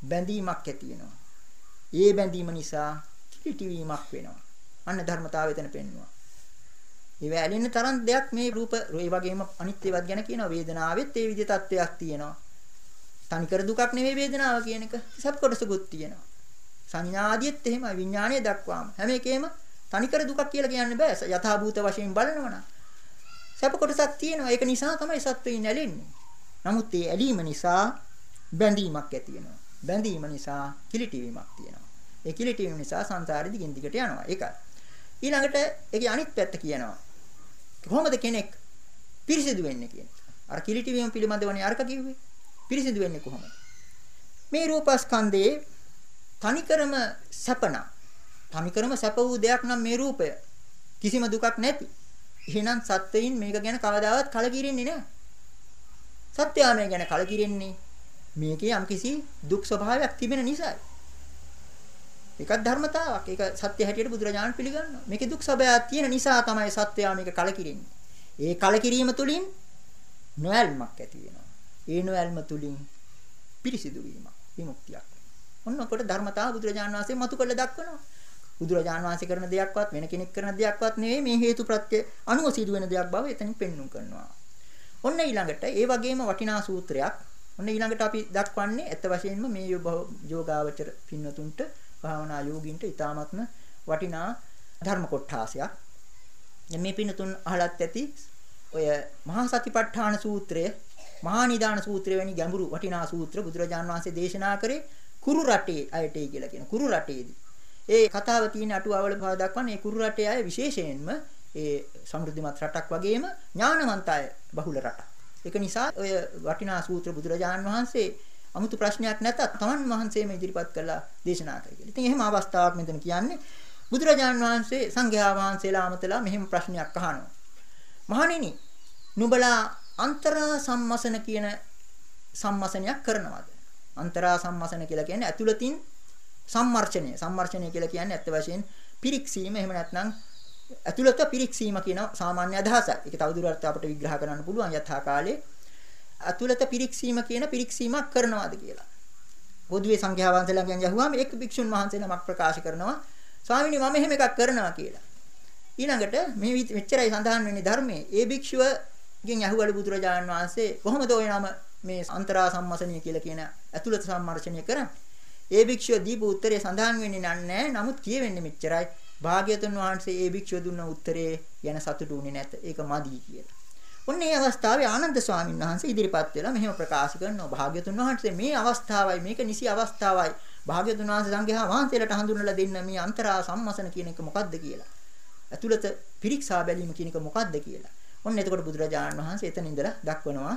බැඳීමක් ඇති වෙනවා. ඒ බැඳීම නිසා කිලිටිවීමක් වෙනවා. අන්න ධර්මතාවය එතන පෙන්වනවා. ඒ වැළෙන තරම් දෙයක් මේ රූප ඒ වගේම අනිත් ඒවත් ගැන කියනවා වේදනාවෙත් ඒ විදිහ තත්වයක් තියෙනවා. තනිකර දුකක් නෙවෙයි වේදනාව කියන එක. සබ් කොටසකුත් තියෙනවා. සංඥාදියෙත් එහෙමයි විඥානයේ දක්වාම හැම එකේම තනිකර දුකක් කියලා කියන්න බෑ. යථාභූත වශයෙන් බලනවනම්. සබ් කොටසක් තියෙනවා. ඒක නිසා තමයි සත්වෙයින් ඇලෙන්නේ. නමුත් ඒ ඇලීම නිසා බැඳීමක් ඇති වෙනවා. බැඳීම නිසා කිලිටීමක් තියෙනවා. ඒ කිලිටීම නිසා සංසාරෙ දිගින් දිගට යනවා. ඒකයි. ඊළඟට ඒකේ අනිත් පැත්ත කියනවා. කොහොමද කෙනෙක් පිරිසිදු වෙන්නේ කියන එක. අර කිලිටීම පිළිබඳවනේ අරක කිව්වේ. පිරිසිදු වෙන්නේ කොහොමද? මේ රූපස්කන්ධයේ තනිකරම සැපන. තනිකරම සැප වූ දෙයක් නම් මේ රූපය. කිසිම දුකක් නැති. එහෙනම් සත්වයින් මේක ගැන කවදාවත් කලකිරෙන්නේ නැහැ. සත්‍යයා මේ ගැන කලකිරෙන්නේ මේකේ යම්කිසි දුක් ස්වභාවයක් තිබෙන නිසායි. ඒකත් ධර්මතාවක්. ඒක සත්‍ය හැටියට බුදුරජාණන් පිළිගන්නවා. මේකේ දුක් සබයක් තියෙන නිසා තමයි සත්‍යයා මේක කලකිරින්නේ. ඒ කලකිරීම තුලින් නොයල්මක් ඇති වෙනවා. ඒ නොයල්ම තුලින් පිරිසිදු වීමක්, විමුක්තියක්. ඔන්න කොට ධර්මතාව බුදුරජාණන් වහන්සේ මතු කළ දක්වනවා. බුදුරජාණන් වහන්සේ කරන දෙයක්වත් වෙන කෙනෙක් කරන දෙයක්වත් නෙවෙයි මේ හේතු ප්‍රත්‍ය අනුව සිදුවෙන දෙයක් බව එතනින් පෙන්වුම් කරනවා. ඔන්න ඊළඟට ඒ වගේම වටිනා සූත්‍රයක් ඔන්න ඊළඟට අපි දක්වන්නේ ඇත්ත වශයෙන්ම මේ යෝගාවචර පින්නතුන්ට භාවනා යෝගින්ට ඊ타මත්ම වටිනා ධර්ම කොටාසයක්. මේ පින්නතුන් අහලත් ඇති ඔය මහා සතිපට්ඨාන සූත්‍රය මහා නිදාන සූත්‍රය වැනි ගැඹුරු වටිනා සූත්‍ර බුදුරජාන් වහන්සේ දේශනා කරේ කුරු රටේ අයටයි කියලා කියන කුරු රටේදී. ඒ කතාව තියෙන අටුවාවල භාව දක්වන්නේ කුරු රටේ අය විශේෂයෙන්ම ඒ සමෘද්ධිමත් රටක් වගේම ඥානවන්ත අය බහුල රටක්. ඒක නිසා ඔය වටිනා සූත්‍ර බුදුරජාන් වහන්සේ 아무තු ප්‍රශ්නයක් නැතත් තමන් වහන්සේම ඉදිරිපත් කළා දේශනා කරයි කියලා. ඉතින් එහෙම අවස්ථාවක් මෙතන කියන්නේ බුදුරජාන් වහන්සේ සංඝයා වහන්සේලා අමතලා මෙහෙම ප්‍රශ්නයක් අහනවා. මහණෙනි නුඹලා අන්තරා සම්මසන කියන සම්මසනයක් කරනවද? අන්තරා සම්මසන කියලා කියන්නේ ඇතුළතින් සම්මර්ෂණය. සම්මර්ෂණය කියලා කියන්නේ ඇත්ත වශයෙන් පිරික්සීම එහෙම නැත්නම් ඇතුළත පිරික්සීම කියන සාමාන්‍ය අදහසයි. ඒක තවදුරටත් අපිට විග්‍රහ කරන්න පුළුවන් යථා කාලේ ඇතුළත පිරික්සීම කියන පිරික්සීමක් කරනවාද කියලා. පොදුවේ සංඝයා වහන්සේලාගෙන් යහුවාම එක් භික්ෂුන් වහන්සේ නමක් ප්‍රකාශ කරනවා ස්වාමීනි මම එහෙම එකක් කරනවා කියලා. ඊළඟට මේ මෙච්චරයි සඳහන් වෙන්නේ ධර්මයේ. ඒ භික්ෂුවගෙන් යහුවලු බුදුරජාණන් වහන්සේ කොහොමද ඔය නම මේ අන්තරා සම්මසනිය කියලා කියන ඇතුළත සම්මර්ෂණය කරන්නේ? ඒ භික්ෂුව දීපු උත්තරේ සඳහන් වෙන්නේ නැහැ. නමුත් කියවෙන්නේ මෙච්චරයි. භාග්‍යතුන් වහන්සේ ඒ භික්ෂුව දුන්න උත්තරේ ගැන සතුටු වුණේ නැත. ඒක මදි කියලා. ඔන්න ඒ අවස්ථාවේ ආනන්ද ස්වාමීන් වහන්සේ ඉදිරිපත් වෙලා මෙහෙම ප්‍රකාශ කරනවා භාග්‍යතුන් වහන්සේ මේ අවස්ථාවයි මේක නිසි අවස්ථාවයි භාග්‍යතුන් වහන්සේ සංඝයා වහන්සේලාට හඳුන්වලා දෙන්න මේ අන්තරා සම්මසන කියන එක මොකද්ද කියලා. ඇතුළත පිරික්සා බැලීම කියන එක මොකද්ද කියලා. ඔන්න එතකොට බුදුරජාණන් වහන්සේ එතන ඉඳලා දක්වනවා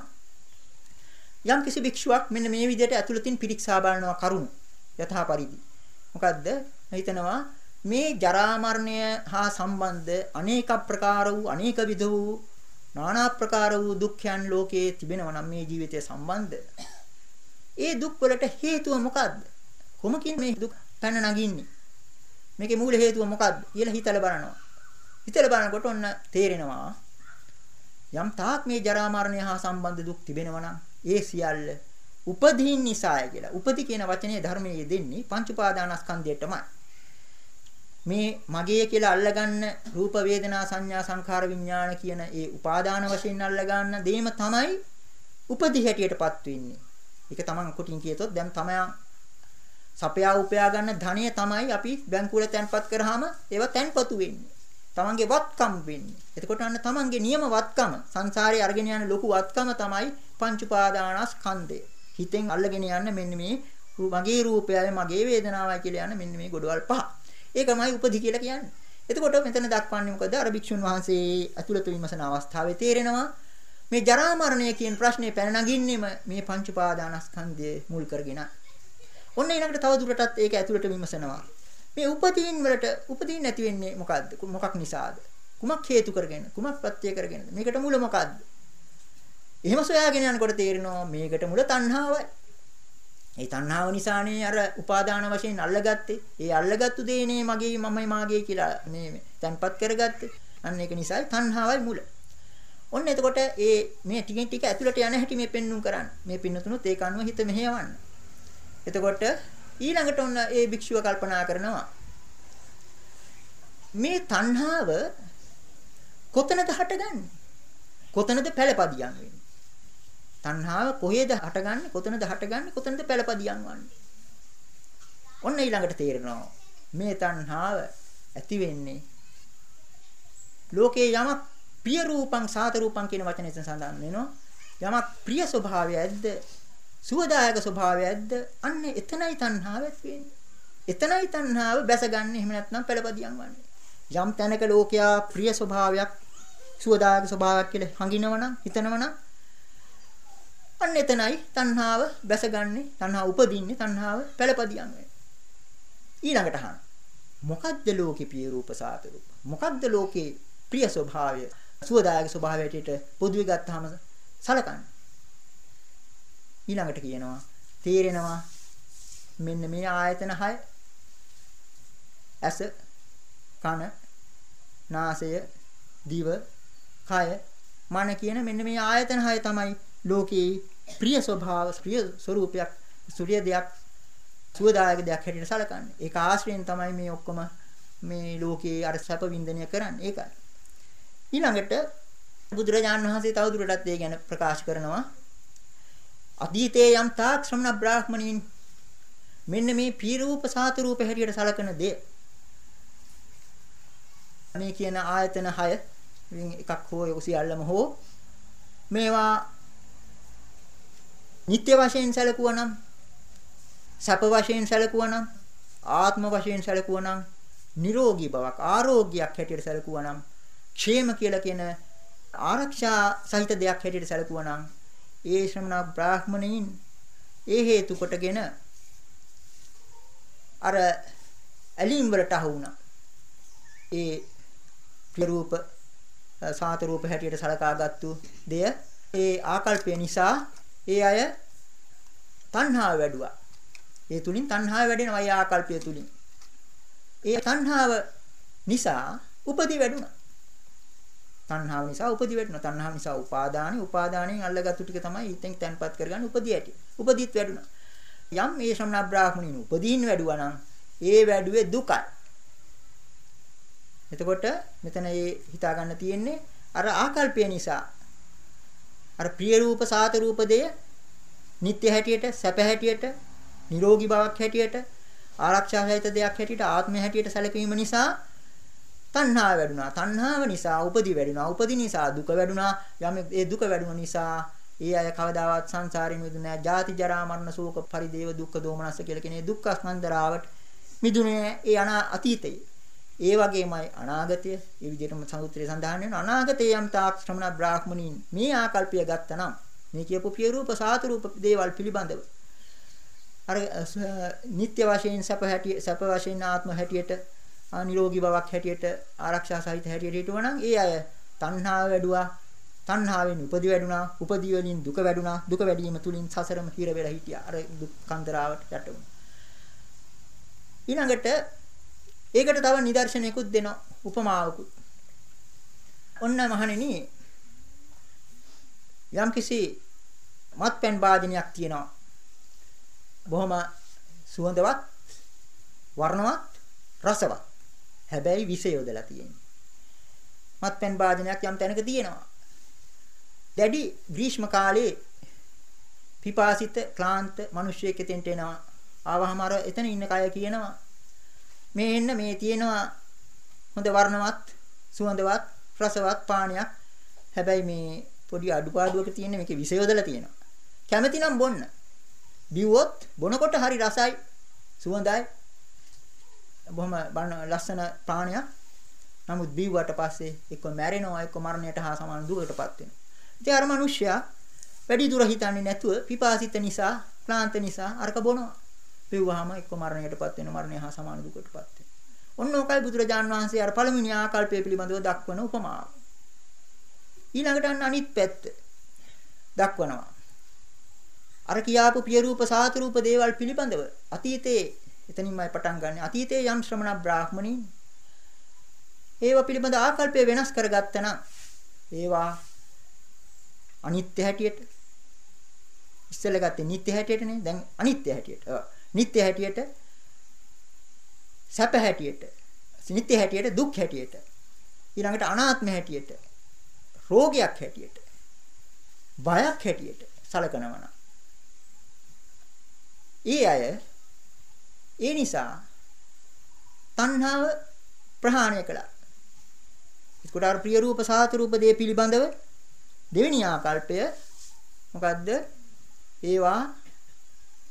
යම් කිසි භික්ෂුවක් මෙන්න මේ විදිහට ඇතුළතින් පිරික්සා බලනවා කරුණු යථා පරිදි. මොකද්ද? හිතනවා මේ ජරා මරණය හා සම්බන්ධ අනේක ප්‍රකාර වූ අනේක විද වූ নানা ප්‍රකාර වූ දුක්ඛයන් ලෝකයේ තිබෙනවා නම් මේ ජීවිතය සම්බන්ධ. ඒ දුක් වලට හේතුව මොකද්ද? කොමකින් මේ දුක් පැන නගින්නේ? මේකේ මූල හේතුව මොකද්ද කියලා හිතලා බලනවා. හිතලා බලනකොට ඔන්න තේරෙනවා යම් තාක් මේ ජරා මරණය හා සම්බන්ධ දුක් තිබෙනවා නම් ඒ සියල්ල උපදීන් නිසාය කියලා. උපදි කියන වචනේ ධර්මයේ යෙදෙන්නේ පංච උපාදානස්කන්ධයටමයි. මේ මගේ කියලා අල්ලගන්න රූප වේදනා සංඥා සංඛාර විඥාන කියන ඒ උපාදාන වශයෙන් අල්ලගන්න දේම තමයි උපදි හැටියටපත් වෙන්නේ. ඒක තමන් කොටින් කියතොත් දැන් තමයි සපයා උපයා ගන්න ධනය තමයි අපි බැංකුවල තැන්පත් කරාම ඒව තැන්පතු වෙන්නේ. තමන්ගේ වත්කම් වෙන්නේ. එතකොට අන්න තමන්ගේ නියම වත්කම සංසාරේ අරගෙන යන ලොකු වත්කම තමයි පංච උපාදානස්කන්ධය. හිතෙන් අල්ලගෙන යන්න මෙන්න මේ මගේ රූපයයි මගේ වේදනාවයි කියලා යන මෙන්න මේ ගොඩවල් පහ. ඒකමයි උපදි කියලා කියන්නේ. එතකොට මෙතන දක්වන්නේ මොකද? අර භික්ෂුන් වහන්සේ අතුලත විමසන අවස්ථාවේ තේරෙනවා මේ ජරා මරණය කියන ප්‍රශ්නේ පැන නගින්නෙම මේ පංච පාදානස්කන්ධය මුල් කරගෙන. ඔන්න ඊළඟට තව දුරටත් ඒක ඇතුළට විමසනවා. මේ උපදීන් වලට උපදීන් නැති වෙන්නේ මොකද්ද? මොකක් නිසාද? කුමක් හේතු කරගෙන? කුමක් ප්‍රත්‍ය කරගෙනද? මේකට මුල මොකද්ද? එහෙම සොයාගෙන යනකොට තේරෙනවා මේකට මුල තණ්හාවයි. ඒ තණ්හාව නිසානේ අර උපාදාන වශයෙන් අල්ලගත්තේ. ඒ අල්ලගත්තු දේනේ මගේ මමයි මාගේ කියලා මේ තැන්පත් කරගත්තේ. අන්න ඒක නිසායි තණ්හාවයි මුල. ඔන්න එතකොට ඒ මේ ටිකෙන් ටික ඇතුළට යන හැටි මේ පෙන්눔 කරන්න. මේ පින්නතුනුත් ඒක අනුව හිත මෙහෙයවන්න. එතකොට ඊළඟට ඔන්න ඒ භික්ෂුව කල්පනා කරනවා මේ තණ්හාව කොතනද හටගන්නේ? කොතනද පළපදියම් වෙන්නේ? තණ්හාව කොහේද හටගන්නේ? කොතනද හටගන්නේ? කොතනද පළපදියම් වන්නේ? ඔන්න ඊළඟට තේරෙනවා. මේ තණ්හාව ඇති වෙන්නේ ලෝකේ යමක් ප්‍රිය රූපං සාත රූපං කියන වචනේ සඳහන් වෙනවා. යමක් ප්‍රිය ස්වභාවය ඇද්ද සුවදායක ස්වභාවය ඇද්ද අන්න එතනයි තණ්හාව ඇති වෙන්නේ. එතනයි තණ්හාව බැසගන්නේ. එහෙම නැත්නම් පළපදියම් වන්නේ. යම් තැනක ලෝකයා ප්‍රිය ස්වභාවයක් සුවදායක ස්වභාවයක් කියලා හංගිනවනම් හිතනවනම් අන්න එතනයි තණ්හාව බැසගන්නේ තණ්හාව උපදින්නේ තණ්හාව පළපදියම් වෙන්නේ. ඊළඟට අහන මොකද්ද ලෝකේ ප්‍රිය රූප සාත රූප? මොකද්ද ලෝකේ ප්‍රිය ස්වභාවය? සුවදායක ස්වභාවයට පොදුවේ ගත්තාම සලකන්නේ. ඊළඟට කියනවා තේරෙනවා මෙන්න මේ ආයතන 6 ඇස, කන, නාසය, දිව, කය, මන කියන මෙන්න මේ ආයතන හය තමයි ලෝකේ ප්‍රිය ස්වභාව, ප්‍රිය ස්වરૂපයක්, සුරිය දෙයක්, සුවදායක දෙයක් හැටියට සැලකන්නේ. ඒක ආශ්‍රයෙන් තමයි මේ ඔක්කොම මේ ලෝකේ අර සැප වින්දනය කරන්නේ. ඒකයි. ඊළඟට බුදුරජාණන් වහන්සේ තවදුරටත් ඒ ගැන ප්‍රකාශ කරනවා. අතීතයේ යම් තාක් ශ්‍රමණ බ්‍රාහ්මණීන් මෙන්න මේ පීරූප සාතු රූප හැටියට සලකන දේ මේ කියන ආයතන 6 එකක් හෝ ඒක සියල්ලම හෝ මේවා නිත්‍ය වශයෙන් සැලකුවා නම් සැප වශයෙන් සැලකුවා නම් ආත්ම වශයෙන් සැලකුවා නම් නිරෝගී බවක් ආරෝග්‍යයක් හැටියට සැලකුවා නම් ക്ഷേම කියලා කියන ආරක්ෂා සහිත දෙයක් හැටියට සැලකුවා නම් ඒ ශ්‍රමණ බ්‍රාහ්මණයින් ඒ හේතු කොටගෙන අර ඇලීම් වලට අහු වුණා. ඒ ප්‍රිය රූප සාත රූප හැටියට සලකාගත්තු දෙය ඒ ආකල්පය නිසා ඒ අය තණ්හාව වැඩුවා. ඒ තුලින් තණ්හාව වැඩෙනවා ඒ ආකල්පය තුලින්. ඒ තණ්හාව නිසා උපදි වැඩුණා. තණ්හාව නිසා උපදි වැඩුණා. තණ්හාව නිසා උපාදානෙ, උපාදානෙන් අල්ලගත්තු ටික තමයි ඊතෙන් තැන්පත් කරගන්න උපදි ඇති. උපදිත් වැඩුණා. යම් මේ ශ්‍රමණ බ්‍රාහ්මණින් උපදීන් වැඩුවා නම් ඒ වැඩුවේ දුකයි. එතකොට මෙතන මේ හිතා ගන්න තියෙන්නේ අර ආකල්පය නිසා අර ප්‍රිය රූප සාත රූප දෙය නිත්‍ය හැටියට සැප හැටියට නිරෝගී බවක් හැටියට ආරක්ෂා සහිත දෙයක් හැටියට ආත්මය හැටියට සැලකීම නිසා තණ්හාව වැඩුණා. තණ්හාව නිසා උපදි වැඩුණා. උපදි නිසා දුක වැඩුණා. යම් ඒ දුක වැඩුණ නිසා ඒ අය කවදාවත් සංසාරයෙන් මිදුනේ නැහැ. ජාති ජරා මරණ ශෝක පරිදේව දුක්ඛ දෝමනස්ස කියලා කියන දුක්ඛ ස්කන්ධරාවට මිදුනේ ඒ අනා අතීතයේ. ඒ වගේමයි අනාගතය. ඒ විදිහටම සමුත්‍රය සඳහන් වෙන අනාගතයේ යම් තාක් ශ්‍රමණ බ්‍රාහ්මණීන් මේ ආකල්පය ගත්තනම් මේ කියපු පිය රූප සාතු රූප දේවල් පිළිබඳව. අර නිත්‍ය වශයෙන් සැප හැටිය සැප වශයෙන් ආත්ම හැටියට නිරෝගී බවක් හැටියට ආරක්ෂා සහිත හැටියට හිටුවනම් ඒ අය තණ්හාව වැඩුවා. තණ්හාවෙන් උපදි වැඩුණා. උපදි වලින් දුක වැඩුණා. දුක වැඩිම තුලින් සසරම හිර වෙලා හිටියා. අර දුක් කන්දරාවට යට වුණා ඊළඟට ඒකට තව නිදර්ශනයකුත් දෙනවා. උපමාවකුත්. ඔන්න මහණෙනි යම්කිසි මත්පැන් වාදනයක් තියෙනවා. බොහොම සුවඳවත් වර්ණවත් රසවත්. හැබැයි විෂ යොදලා තියෙන්නේ. මත්පැන් වාදනයක් යම් තැනක තියෙනවා. දැඩි ග්‍රීෂ්ම කාලේ පිපාසිත ක්ලාන්ත මිනිස්සෙක් එතෙන්ට එනවා. ආවහම අර එතන ඉන්න කය කියනවා. මේ එන්න මේ තියෙනවා හොඳ වර්ණවත් සුවඳවත් රසවත් පානයක්. හැබැයි මේ පොඩි අඩුපාඩුවක තියෙන මේකේ විෂ යොදලා තියෙනවා. කැමති නම් බොන්න. බිව්වොත් බොනකොට හරි රසයි සුවඳයි. බොහොම ලස්සන පානයක්. නමුත් බිව්වට පස්සේ එක්ක මැරෙනවා එක්ක මරණයට හා සමාන දුකටපත් වෙනවා. ඉතින් අර මිනිස්සයා වැඩි දුර හිතන්නේ නැතුව පිපාසිත නිසා ක්ලාන්ත නිසා අරක බොනවා. පිව්වහම එක්ක මරණයටපත් වෙන මරණය හා සමාන දුකටපත් වෙනවා. ඔන්න ඕකයි බුදුරජාන් වහන්සේ අර පළමුණි ආකල්පය පිළිබඳව දක්වන උපමාව. ඊළඟට අන්න අනිත් පැත්ත දක්වනවා. අර කියාපු පිය රූප සාත රූප දේවල් පිළිබඳව අතීතයේ එතනින්මයි පටන් ගන්න. අතීතයේ යම් ශ්‍රමණ බ්‍රාහ්මණීන් ඒව පිළිබඳ ආකල්පය වෙනස් කරගත්තා නම් ඒවා අනිත්‍ය හැටියට ඉස්සෙල්ලා ගත්තේ නිත්‍ය හැටියටනේ දැන් අනිත්‍ය හැටියට. නිත්‍ය හැටියට සැප හැටියට නිත්‍ය හැටියට දුක් හැටියට ඊළඟට අනාත්ම හැටියට රෝගයක් හැටියට බයක් හැටියට සලකනවා ඒ අය ඒ නිසා තණ්හාව ප්‍රහාණය කළා. ඒකට අර ප්‍රිය රූප සාත රූප දේ පිළිබඳව දෙවෙනි ආකල්පය මොකද්ද? ඒවා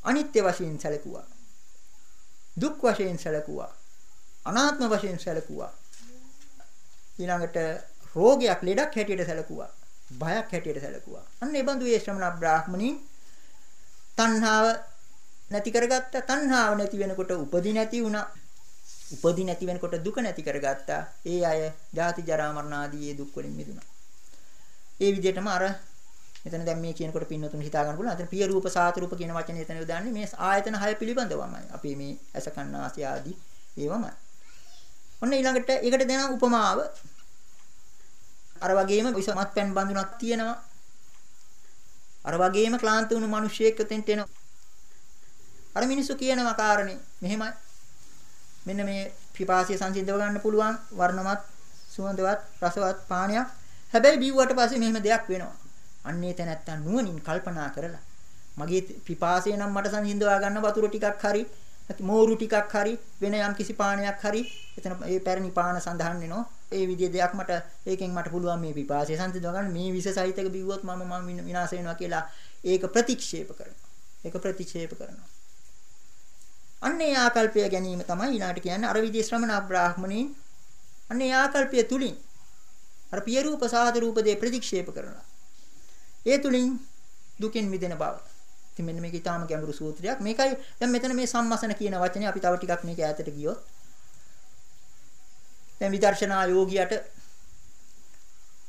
අනිත්‍ය වශයෙන් සැලකුවා. දුක් වශයෙන් සැලකුවා. අනාත්ම වශයෙන් සැලකුවා. ඊළඟට රෝගයක් ලෙඩක් හැටියට සැලකුවා. බයක් හැටියට සැලකුවා. අන්න ඒ බඳු ඒ ශ්‍රමණ බ්‍රාහ්මණීන් තණ්හාව නැති කරගත්තා. තණ්හාව නැති වෙනකොට උපදි නැති වුණා. උපදි නැති වෙනකොට දුක නැති කරගත්තා. ඒ අය ජාති ජරා මරණ ආදී දුක් වලින් මිදුණා. ඒ විදිහටම අර මෙතන දැන් මේ කියනකොට පින්නතුන් හිතා ගන්න පුළුවන්. අතන ප්‍රිය රූප සාත රූප කියන වචනේ එතන යොදන්නේ මේ ආයතන 6 පිළිබඳවමයි. අපි මේ ඇස කන්න ආසය ආදී ඒවමයි. ඔන්න ඊළඟට ඒකට දෙන උපමාව අර වගේම විස මත්පැන් බඳුනක් තියෙනවා. අර වගේම ක්ලාන්ත වුණු මිනිහෙක් උතෙන්ට එනවා. අර මිනිස්සු කියනවා කාරණේ මෙහෙමයි. මෙන්න මේ පිපාසිය සංසිඳව ගන්න පුළුවන් වර්ණමත් සුවඳවත් රසවත් පානයක්. හැබැයි බිව්වට පස්සේ මෙහෙම දෙයක් වෙනවා. අන්නේ තැනැත්තන් නුවණින් කල්පනා කරලා. මගේ පිපාසය නම් මට සංසිඳවා ගන්න වතුර ටිකක් හරි මෝරු ටිකක් හරි වෙන යම් කිසි පානයක් හරි. එතන ඒ පැරණි පාන සඳහන් වෙනවා. ඒ විදිහේ දෙයක් මට ඒකෙන් මට පුළුවන් මේ පිපාසය සංසිඳව ගන්න. මේ විස සහිතක බිව්වොත් මම මම විනාශ වෙනවා කියලා ඒක ප්‍රතික්ෂේප කරනවා. ඒක ප්‍රතික්ෂේප කරනවා. අන්නේ ආකල්පය ගැනීම තමයි ඊළාට කියන්නේ අර විදිහේ ශ්‍රමණ බ්‍රාහ්මණීන් අන්නේ ආකල්පය තුලින් අර පිය රූප සාද රූප දේ ප්‍රතික්ෂේප කරනවා. ඒ තුලින් දුකෙන් මිදෙන බව ඉතින් මෙන්න මේක ඊටාම ගැඹුරු සූත්‍රයක්. මේකයි දැන් මෙතන මේ සම්මසන කියන වචනේ අපි තව ටිකක් මේක ඈතට ගියොත් දැන් විදර්ශනා යෝගියට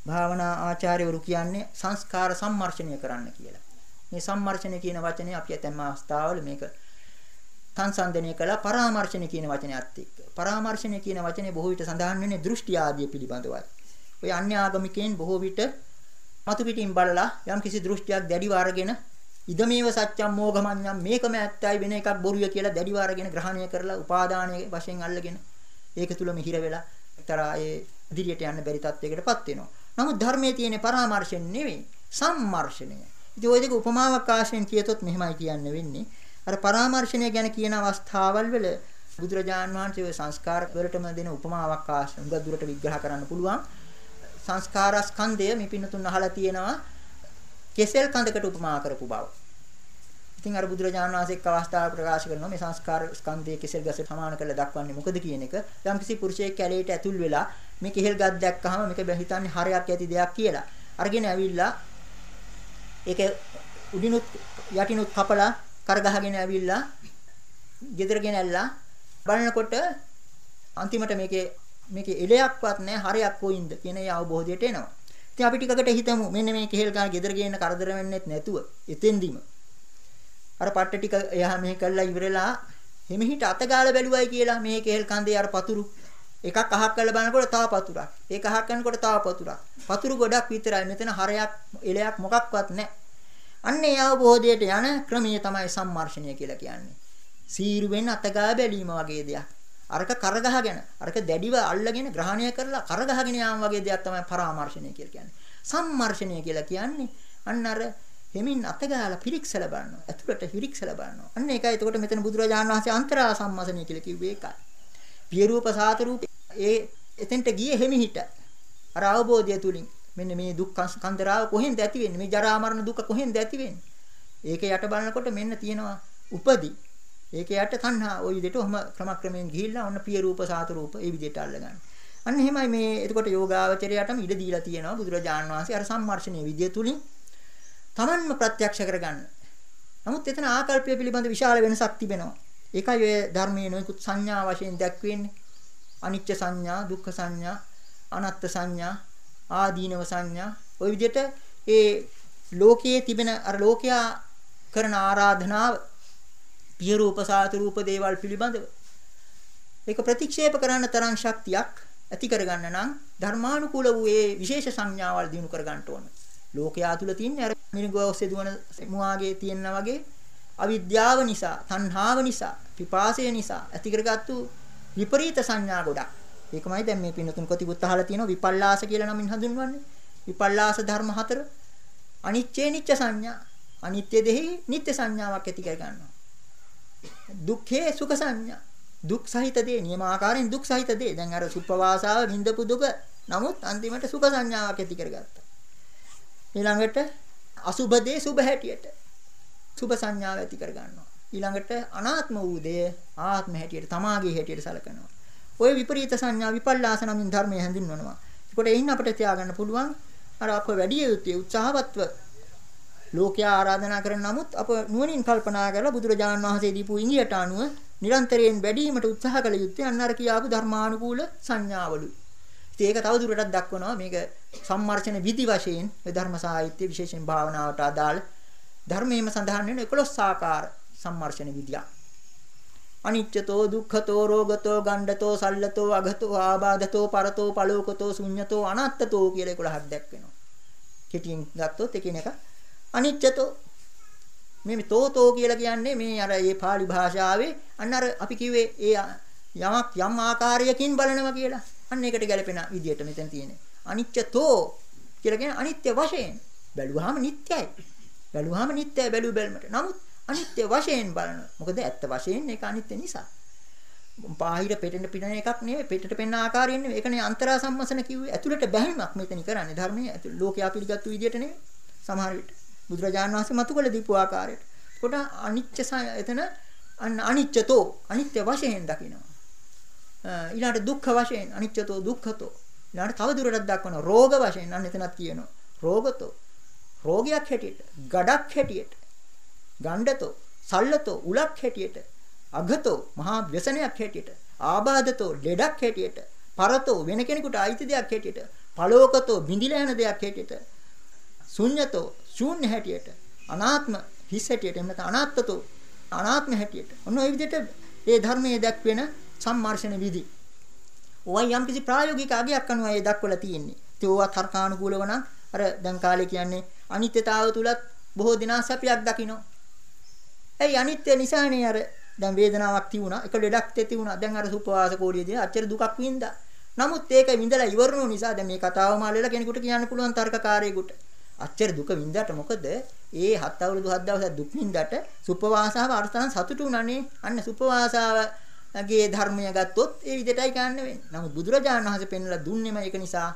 භාවනා ආචාර්යවරු කියන්නේ සංස්කාර සම්මර්ෂණය කරන්න කියලා. මේ සම්මර්ෂණය කියන වචනේ අපි ඇතැම් අවස්ථාවල මේක සංසන්දනය කළා පරාමර්ශණය කියන වචනයත් එක්ක. පරාමර්ශණය කියන වචනේ බොහෝ විට සඳහන් වෙන්නේ දෘෂ්ටි ආදිය පිළිබඳවයි. ඔය අන්‍ය ආගමිකයන් බොහෝ විට මතු පිටින් බලලා යම් කිසි දෘෂ්ටියක් දැඩිව අරගෙන ඉදමේව සත්‍යම් මෝගමඤ්ඤම් මේකම ඇත්තයි වෙන එකක් බොරුය කියලා දැඩිව අරගෙන ග්‍රහණය කරලා උපාදානයේ වශයෙන් අල්ලගෙන ඒක තුලම හිර වෙලා එක්තරා ඒ ඉදිරියට යන්න බැරි තත්යකටපත් වෙනවා. නමුත් ධර්මයේ තියෙන පරාමර්ශන නෙවෙයි සම්මර්ෂණය. ඉතින් ওই දෙක උපමාවක් ආශ්‍රයෙන් කියතොත් මෙහෙමයි කියන්න වෙන්නේ. අර පරාමර්ශණය ගැන කියන අවස්ථාවල් වල බුදුරජාන් වහන්සේ සංස්කාර වලටම දෙන උපමාවක් ආශ්‍රයෙන් දුරට විග්‍රහ කරන්න පුළුවන්. සංස්කාරස්කන්ධය මේ පින්නතුන් අහලා තියෙනවා කෙසෙල් කඳකට උපමා කරපු බව. ඉතින් අර බුදුරජාණන් වහන්සේ එක් අවස්ථාවක ප්‍රකාශ කරනවා මේ සංස්කාර ස්කන්ධයේ කෙසෙල් ගසට සමාන කරලා දක්වන්නේ මොකද කියන එක. යම්කිසි පුරුෂයෙක් කැලේට ඇතුල් වෙලා මේ කෙහෙල් ගස් දැක්කහම මේක හිතන්නේ හරයක් ඇති දෙයක් කියලා. අරගෙන ඇවිල්ලා ඒක උඩිනුත් යටිනුත් කපලා කරගහගෙන ඇවිල්ලා ගෙදරගෙන ඇල්ලා බලනකොට අන්තිමට මේකේ මේකේ එලයක්වත් නැහැ හරයක් කොයින්ද කියන ඒ අවබෝධයට එනවා. ඉතින් අපි ටිකකට හිතමු මෙන්න මේ කෙහෙල් ගහ ගෙදර ගේන්න කරදර වෙන්නෙත් නැතුව එතෙන්දිම අර පට්ට ටික එහා මෙහි කළා ඉවරලා හිමිහිට අතගාලා බැලුවයි කියලා මේ කෙහෙල් කන්දේ අර පතුරු එකක් අහක් කරලා බලනකොට තව පතුරක්. ඒක අහක් කරනකොට තව පතුරක්. පතුරු ගොඩක් විතරයි. මෙතන හරයක් එලයක් මොකක්වත් නැහැ. අන්න ඒ අවබෝධයට යන ක්‍රමය තමයි සම්මර්ෂණය කියලා කියන්නේ. සීරුවෙන් අතගා බැලීම වගේ දෙයක්. අරක කරගහගෙන අරක දැඩිව අල්ලගෙන ග්‍රහණය කරලා කරගහගෙන යාම වගේ දෙයක් තමයි පරාමර්ශණය කියලා කියන්නේ. සම්මර්ෂණය කියලා කියන්නේ අන්න අර හෙමින් අතගාලා පිරික්සලා බලනවා. ඇතුළට පිරික්සලා බලනවා. අන්න ඒකයි එතකොට මෙතන බුදුරජාණන් වහන්සේ අන්තරා සම්මසණය කියලා කිව්වේ ඒකයි. පිය රූප සාත රූප ඒ එතෙන්ට ගියේ හෙමිහිට. අර අවබෝධය තුලින් මෙන්න මේ දුක්ඛ ස්කන්ධරාව කොහෙන්ද ඇති වෙන්නේ? මේ ජරා මරණ දුක කොහෙන්ද ඇති වෙන්නේ? ඒක යට බලනකොට මෙන්න තියෙනවා උපදි. ඒක යට තණ්හා ওই විදිහට ඔහම ක්‍රමක්‍රමයෙන් ගිහිල්ලා ඔන්න පිය රූප සාත රූප ඒ විදිහට අල්ලගන්න. අන්න එහෙමයි මේ එතකොට යෝගාවචරයටම ඉඩ දීලා තියෙනවා බුදුරජාණන් වහන්සේ අර සම්මර්ෂණීය විදිය තුලින් Tamanම ප්‍රත්‍යක්ෂ කරගන්න. නමුත් එතන ආකල්පය පිළිබඳ විශාල වෙනසක් තිබෙනවා. ඒකයි ඔය ධර්මයේ නොයෙකුත් සංඥා වශයෙන් දැක්වෙන්නේ. අනිච්ච සංඥා, දුක්ඛ සංඥා, අනාත්ත සංඥා, ආදීනව සංඥා. ওই විදිහට ඒ ලෝකයේ තිබෙන අර ලෝකයා කරන ආරාධනාව පිය රූප සාත රූප දේවල් පිළිබඳව ඒක ප්‍රතික්ෂේප කරන්න තරම් ශක්තියක් ඇති කරගන්න නම් ධර්මානුකූල වූ ඒ විශේෂ සංඥාවල් දිනු කරගන්න ඕන. ලෝකයා තුල තියෙන අර මිනිගෝ ඔස්සේ දුවන මුවාගේ තියෙනා වගේ අවිද්‍යාව නිසා, තණ්හාව නිසා, පිපාසය නිසා ඇති කරගත්තු විපරීත සංඥා ගොඩක්. ඒකමයි දැන් මේ පින්නතුන් කොතිපුත් අහලා තියෙනවා විපල්ලාස කියලා නමින් හඳුන්වන්නේ. විපල්ලාස ධර්ම හතර. අනිච්චේ නිච්ච සංඥා. අනිත්‍ය දෙහි නිත්‍ය සංඥාවක් ඇති කර ගන්නවා. දුක්ඛේ සුඛ සංඥා. දුක් සහිත දේ නියමාකාරයෙන් දුක් සහිත දේ. දැන් අර සුපවාසාව නින්දපු දුක නමුත් අන්තිමට සුඛ සංඥාවක් ඇති කරගත්තා. ඊළඟට අසුභ දේ සුභ හැටියට සුභ සංඥාව ඇති කර ගන්නවා. ඊළඟට අනාත්ම වූ දේ ආත්ම හැටියට තමාගේ හැටියට සැලකනවා. ওই විපරීත සංඥා විපල්ලාස නමින් ධර්මයේ හැඳින්වනවා. ඒකට එයින් අපිට තියාගන්න පුළුවන් අර අප වැඩි යුත්තේ උත්සාහවත්ව ලෝකයා ආරාධනා කරන නමුත් අප නුවණින් කල්පනා කරලා බුදුරජාණන් වහන්සේ දීපු ඉංගියට අනුව නිරන්තරයෙන් වැඩිවීමට උත්සාහ කළ යුත්තේ අන්න අර කියාපු ධර්මානුකූල සංඥාවලුයි. ඉතින් ඒක තව දුරටත් දක්වනවා මේක සම්මර්ෂණ විදි වශයෙන් ඒ ධර්ම සාහිත්‍ය විශේෂයෙන් භාවනාවට අදාළ ධර්මයේම සඳහන් වෙන 11 ආකාර සම්මර්ෂණ විදියක්. අනිච්චතෝ දුක්ඛතෝ රෝගතෝ ගණ්ඩතෝ සල්ලතෝ අගතෝ ආබාධතෝ පරතෝ පලෝකතෝ ශුඤ්ඤතෝ අනත්තතෝ කියලා 11ක් දැක්වෙනවා. කෙටියෙන් ගත්තොත් එකිනෙක අනිච්චතෝ මේ තෝතෝ කියලා කියන්නේ මේ අර මේ pāli භාෂාවේ අන්න අර අපි කිව්වේ ඒ යමක් යම් ආකාරයකින් බලනවා කියලා. අන්න ඒකට ගැලපෙන විදියට මෙතන තියෙන්නේ. අනිච්චතෝ කියලා කියන්නේ අනිත්‍ය වශයෙන්. බැලුවාම නිට්ටයයි. බැලුවාම නිට්ටයයි බැලු බැලමට. නමුත් අනිත්‍ය වශයෙන් බලනවා. මොකද ඇත්ත වශයෙන් ඒක අනිත්‍ය නිසා. බාහිර පෙටෙන පිටන එකක් නෙවෙයි පිටට පෙන්න ආකාරයෙන් නෙවෙයි. ඒකනේ අන්තරා සම්මසන කිව්වේ. ඇතුළට බැහැීමක් මෙතන කරන්නේ. ධර්මයේ ලෝකයා පිළිගත්තු විදියට නෙවෙයි. සමහර විට බුදුරජාණන් වහන්සේ මතු කළ දීපු ආකාරයට. කොට අනිච්ච එතන අනිච්චතෝ අනිත්‍ය වශයෙන් දකිනවා. ඊළඟට දුක්ඛ වශයෙන් අනිච්චතෝ දුක්ඛතෝ. ඊළඟට තව දුරටත් දක්වන රෝග වශයෙන් අන්න එතනක් කියනවා. රෝගතෝ රෝගයක් හැටියට, ගඩක් හැටියට ගණ්ඩතෝ සල්ලතෝ උලක් හැටියට අඝතෝ මහා ව්‍යසනයක් හැටියට ආබාධතෝ ලෙඩක් හැටියට පරතෝ වෙන කෙනෙකුට අයිති දෙයක් හැටියට පලෝකතෝ බිඳිලා යන දෙයක් හැටියට ශුන්්‍යතෝ ශූන්‍ය හැටියට අනාත්ම හිස් හැටියට එහෙම නැත්නම් අනාත්මතෝ අනාත්ම හැටියට ඔන්න ඔය විදිහට මේ ධර්මයේ දැක්වෙන සම්මර්ෂණ විදි. ඔයයි යම් කිසි ප්‍රායෝගික අගයක් අනුව ඒ දක්වලා තියෙන්නේ. ඒ ඕවා තර්කානුකූලව නම් අර දැන් කාලේ කියන්නේ අනිත්‍යතාව තුලත් බොහෝ දිනා සැපයක් දකින්න. ඇයි අනිත්‍ය නිසානේ අර දැන් වේදනාවක් තියුණා එක ලෙඩක් තෙති වුණා දැන් අර සුපවාස කෝඩියේදී අච්චර දුකක් වින්දා නමුත් ඒක විඳලා ඉවරණු නිසා දැන් මේ කතාව මාළේලා කෙනෙකුට කියන්න පුළුවන් තර්කකාරයෙකුට අච්චර දුක වින්දාට මොකද ඒ හත් අවුරුදු හත් දවස් දුක් වින්දාට සුපවාසාව අර්ථයන් සතුටු උනානේ අන්න සුපවාසාවගේ ධර්මය ගත්තොත් ඒ විදිහටයි ගන්න වෙන්නේ නමුත් බුදුරජාණන් වහන්සේ පෙන්වලා දුන්නෙම ඒක නිසා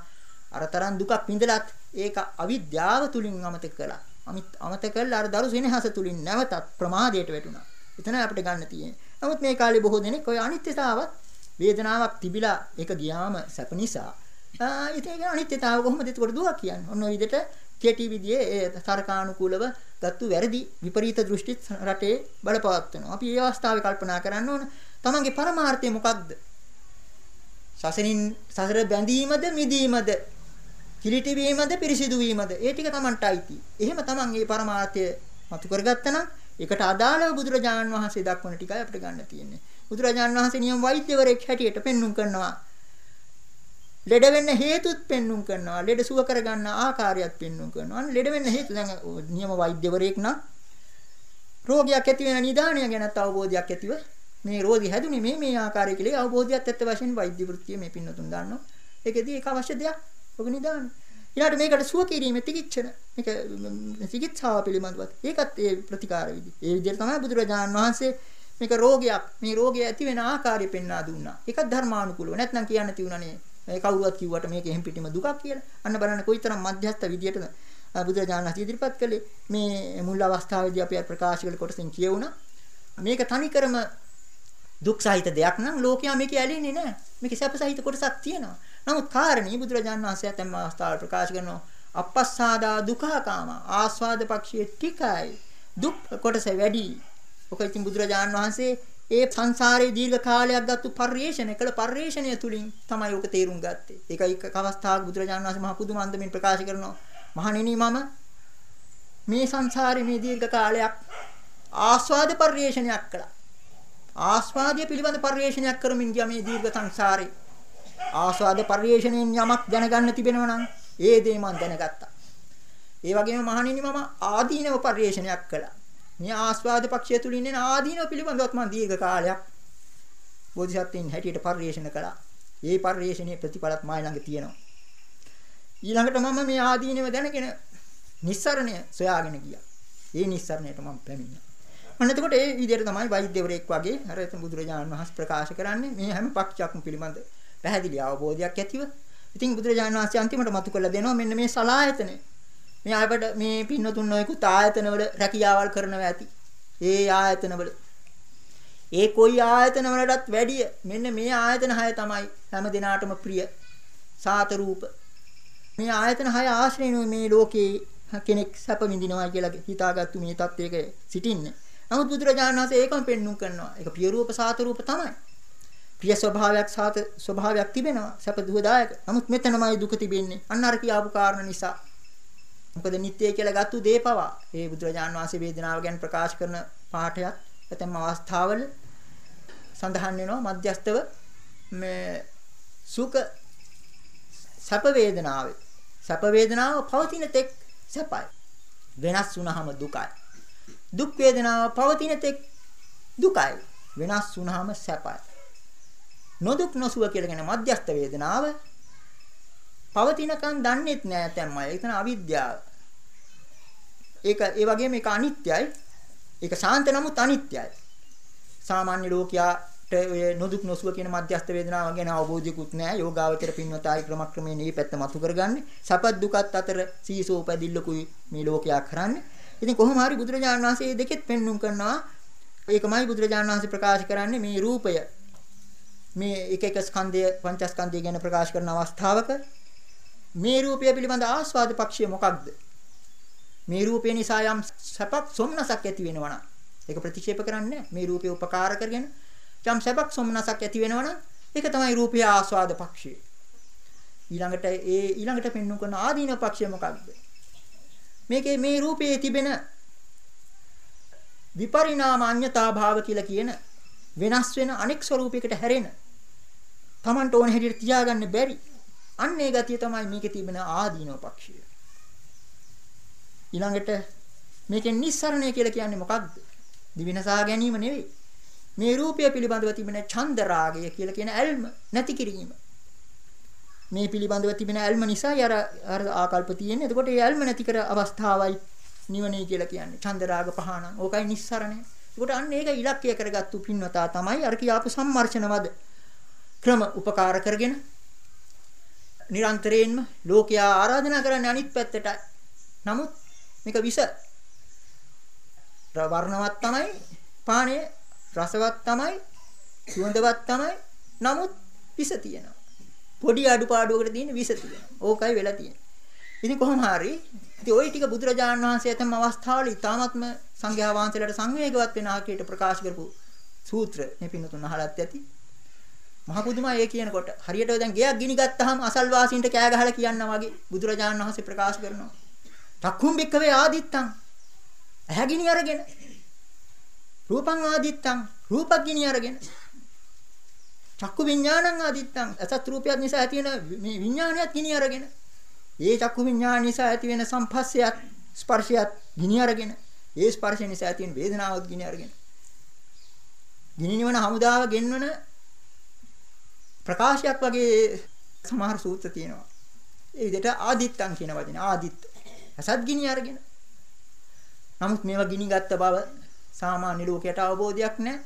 අර තරම් දුකක් විඳලත් ඒක අවිද්‍යාව තුලින් අමතක කළා අමතක කළා අර දරු සෙනෙහස තුලින් නැවතත් ප්‍රමාදයට වැටුණා. එතන අපිට ගන්න තියෙන්නේ. නමුත් මේ කාලේ බොහෝ දෙනෙක් ඔය අනිත්‍යතාවත් වේදනාවක් තිබිලා ඒක ගියාම සැප නිසා ඉතින් ඒක අනිත්‍යතාව කොහොමද එතකොට දුක කියන්නේ? ඔන්න ඔය විදිහට කෙටි විදිහේ තරකානුකූලව ගත්තු වැරදි විපරීත දෘෂ්ටි රටේ බලපවත් වෙනවා. අපි මේ අවස්ථාවේ කල්පනා කරන්න ඕන තමන්ගේ පරමාර්ථය මොකක්ද? සසරින් සසර බැඳීමද මිදීමද කිලිටි වීමද පිරිසිදු වීමද ඒ ටික තමන්ට අයිති. එහෙම තමන් මේ පරමාර්ථය මතු කරගත්තා නම් ඒකට අදාළව බුදුරජාණන් වහන්සේ දක්වන ටිකයි අපිට ගන්න තියෙන්නේ. බුදුරජාණන් වහන්සේ නියම වෛද්‍යවරයෙක් හැටියට පෙන්눔 කරනවා ලෙඩ වෙන්න හේතුත් පෙන්눔 කරනවා. ලෙඩ සුව කරගන්න ආකාරයත් පෙන්눔 කරනවා. අන්න ලෙඩ වෙන්න හේතු දැන් නියම වෛද්‍යවරයෙක් නම් රෝගයක් ඇති වෙන නිදානය ගැනත් අවබෝධයක් ඇතිව මේ රෝගී හැදුනේ මේ මේ ආකාරය කියලා අවබෝධයක් ඇත්ත වශයෙන් වෛද්‍ය වෘත්තිය මේ පින්නතුන් දන්නවා. ඒකෙදී ඒක අවශ්‍ය දෙයක්. ඔබ නිදාන. ඊළාට මේකට සුව කිරීමේ තිකිච්ඡන මේක චිකිත්සාව පිළිබඳවත් ඒකත් ඒ ප්‍රතිකාර විදි. ඒ විදිහට තමයි බුදුරජාණන් වහන්සේ මේක රෝගයක් මේ රෝගය ඇති වෙන ආකාරය පෙන්වා දුන්නා. ඒකත් ධර්මානුකූලව. නැත්නම් කියන්න තියුණානේ මේ කවුරුවත් කිව්වට මේක එහෙම් පිටිම දුකක් කියලා. අන්න බලන්න කොයිතරම් මධ්‍යස්ථ විදියටද බුදුරජාණන් වහන්සේ ඉදිරිපත් කළේ මේ මුල් අවස්ථාවේදී අපි ප්‍රකාශ කළ කොටසින් කියවුණා. මේක තනිකරම දුක් සහිත දෙයක් නම් ලෝකයා මේක ඇලෙන්නේ නැහැ. මේක සැප සහිත කොටසක් තියෙනවා. නමුත් කාරණී බුදුරජාණන් වහන්සේ ඇතැම් අවස්ථාවල ප්‍රකාශ කරනවා අපස්සාදා දුකකාම ආස්වාද පක්ෂයේ ටිකයි දුක් කොටස වැඩි. ඔක ඉතින් බුදුරජාණන් වහන්සේ ඒ සංසාරයේ දීර්ඝ කාලයක් ගත්තු පරිේශණය කළ පරිේශණය තුලින් තමයි ඔක තේරුම් ගත්තේ. ඒකයි එක් අවස්ථාවක බුදුරජාණන් වහන්සේ මහ පුදුමන්දමින් ප්‍රකාශ කරනවා මහණෙනි මම මේ සංසාරේ මේ දීර්ඝ කාලයක් ආස්වාද පරිේශණයක් කළා. ආස්වාදයේ පිළිබඳ පරිේශණයක් කරමින් ගියා මේ දීර්ඝ සංසාරේ. ආස්වාද පරිේශණයෙන් යමක් දැනගන්න තිබෙනවා නම් ඒ දේ මම දැනගත්තා. ඒ වගේම මහණෙනි මම ආදීනව පරිේශණයක් කළා. මේ ආස්වාද පක්ෂය තුලින් එන ආදීනව පිළිබඳවත් මම දීර්ඝ කාලයක් බෝධිසත්වයන් හැටියට පරිේශණ කළා. ඒ පරිේශණයේ ප්‍රතිඵලත් මාය ළඟ තියෙනවා. ඊළඟට මම මේ ආදීනව දැනගෙන නිස්සරණය සොයාගෙන ගියා. ඒ නිස්සරණයට මම පැමිණියා. අන්න එතකොට ඒ විදිහට තමයි වෛද්‍යවරයෙක් වගේ අර බුදුරජාණන් වහන්සේ ප්‍රකාශ කරන්නේ මේ හැම පක්ෂයක්ම පිළිබඳ පැහැදිලි අවබෝධයක් ඇතිව. ඉතින් බුදුරජාණන් වහන්සේ අන්තිමට මතු කරලා දෙනවා මෙන්න මේ සලායතන. මේ අපිට මේ පින්නතුන් නොයෙකුත් ආයතනවල රැකියාවල් කරනවා ඇති. ඒ ආයතනවල ඒ කොයි ආයතන වලටත් වැඩිය මෙන්න මේ ආයතන හය තමයි හැම දිනාටම ප්‍රිය. සාත රූප. මේ ආයතන හය ආශ්‍රේණු මේ ලෝකේ කෙනෙක් සැප විඳිනවා කියලා හිතාගත්තු මේ தත්වයක සිටින්නේ. නමුත් බුදුරජාණන් වහන්සේ ඒකම පෙන්눔 කරනවා. ඒක පිය රූප සාත රූප තමයි. ප්‍රිය ස්වභාවයක් සාත ස්වභාවයක් තිබෙනවා. සැප දුවදායක. නමුත් මෙතනමයි දුක තිබෙන්නේ. අන්න අර කියාපු කාරණා නිසා. මොකද නිත්‍ය කියලා ගත්තු දේ පවා ඒ බුදුරජාණන් වහන්සේ වේදනාව ගැන ප්‍රකාශ කරන පාඩයක් ඇතැම් අවස්ථාවල සඳහන් වෙනවා. මධ්‍යස්තව මේ සුඛ සැප වේදනාවේ. සැප වේදනාව පවතින තෙක් සැපයි. වෙනස් වුනහම දුකයි. දුක් වේදනාව පවතින තෙක් දුකයි. වෙනස් වුනහම සැපයි. නොදුක් නොසුව කියලා කියන මධ්‍යස්ත වේදනාව පවතිනකන් දන්නේත් නෑ තැම්මයි ඒක තමයි අවිද්‍යාව ඒක ඒ වගේම මේක අනිත්‍යයි ඒක ශාන්ත නමුත් අනිත්‍යයි සාමාන්‍ය ලෝකයාට ඔය නොදුක් නොසුව කියන මධ්‍යස්ථ වේදනාව ගැන අවබෝධයකුත් නැහැ. යෝගාවචර පින්වතායි ක්‍රමක්‍රමයෙන් මේ පැත්ත මතු කරගන්නේ. සපත් දුකත් අතර සීසෝ පැදිල්ලකුයි මේ ලෝකයා කරන්නේ. ඉතින් කොහොම හරි බුදුරජාණන් වහන්සේ මේ දෙකෙත් පෙන්눔 කරනවා. ඒකමයි බුදුරජාණන් වහන්සේ ප්‍රකාශ කරන්නේ මේ රූපය මේ එක එක ස්කන්ධය පංචස්කන්ධය ගැන ප්‍රකාශ කරන අවස්ථාවක මේ රූපය පිළිබඳ ආස්වාද පක්ෂය මොකක්ද? මේ රූපය නිසා යම් සැපක් සොම්නසක් ඇති වෙනවා නම් ඒක ප්‍රතික්ෂේප කරන්නේ මේ රූපේ උපකාර කරගෙන යම් සැපක් සොම්නසක් ඇති වෙනවනම් ඒක තමයි රූපය ආස්වාද පක්ෂය. ඊළඟට ඒ ඊළඟට පෙන්වු කරන ආදීන පක්ෂය මොකක්ද? මේකේ මේ රූපයේ තිබෙන විපරිණාම අඤ්‍යතා භාව කියලා කියන වෙනස් වෙන අනෙක් ස්වરૂපයකට හැරෙන Tamanට ඕන හැටියට තියාගන්න බැරි අන්න ඒ ගතිය තමයි මේකේ තිබෙන ආදීනව පක්ෂය. ඊළඟට මේකෙන් නිස්සරණය කියලා කියන්නේ මොකක්ද? දිවිනසා ගැනීම නෙවෙයි. මේ රූපය පිළිබඳව තිබෙන ඡන්ද රාගය කියලා කියන ඇල්ම නැති කිරීම. මේ පිළිබඳව තිබෙන ඇල්ම නිසා අර අර ආකල්ප තියෙන්නේ. එතකොට ඒ ඇල්ම නැති කර අවස්ථාවයි නිවනේ කියලා කියන්නේ. ඡන්ද රාග පහන. ඕකයි නිස්සරණය. එතකොට අන්න ඒක ඉලක්කය කරගත්තු පින්වතා තමයි අර කියාපු සම්මර්ෂණවද ක්‍රම උපකාර කරගෙන නිරන්තරයෙන්ම ලෝකයා ආරාධනා කරන්නේ අනිත් පැත්තටයි. නමුත් මේක විස. වර්ණවත් තමයි පානය, රසවත් තමයි, සුවඳවත් තමයි. නමුත් විස තියෙනවා. පොඩි අඩුපාඩුවකට තියෙන විස තියෙනවා. ඕකයි වෙලා තියෙන්නේ. ඉතින් කොහොම හරි ඉතින් ওই ටික බුදුරජාණන් වහන්සේ ඇතම අවස්ථාවල ඊ타ත්ම සංඝයා වහන්සේලාට සංවේගවත් වෙන ආකාරයට ප්‍රකාශ කරපු සූත්‍ර මේ පින්නතුන් අහලත් ඇති. මහ පුදුමයි ඒ කියනකොට හරියට දැන් ගෙයක් ගිනි ගත්තාම අසල්වාසීන්ට කෑ ගහලා කියනවා වගේ බුදුරජාණන් වහන්සේ ප්‍රකාශ කරනවා. තක්කුම් බික්කවේ ආදිත්තං. ඇහැ ගිනි අරගෙන. රූපං ආදිත්තං. රූපග්ගිනිය අරගෙන. චක්කු විඥානං ආදිත්තං. අසත් රූපයක් නිසා ඇති වෙන මේ විඥානයත් ගිනි අරගෙන. ඒ චක්කු විඥාන නිසා ඇති වෙන සංපස්සයත් ස්පර්ශයත් ගිනි අරගෙන. ඒ ස්පර්ශය නිසා ඇති වෙන වේදනාවත් ගිනි අරගෙන. ගිනි නිවන හමුදාව ගෙන්වන ප්‍රකාශයක් වගේ සමහර සූත්‍ර තියෙනවා ඒ විදිහට ආදිත්තං කියන වචනේ ආදිත්ත අසත් ගිනි අරගෙන නමුත් මේවා ගිනි ගත්ත බව සාමාන්‍ය ලෝකයට අවබෝධයක් නැහැ.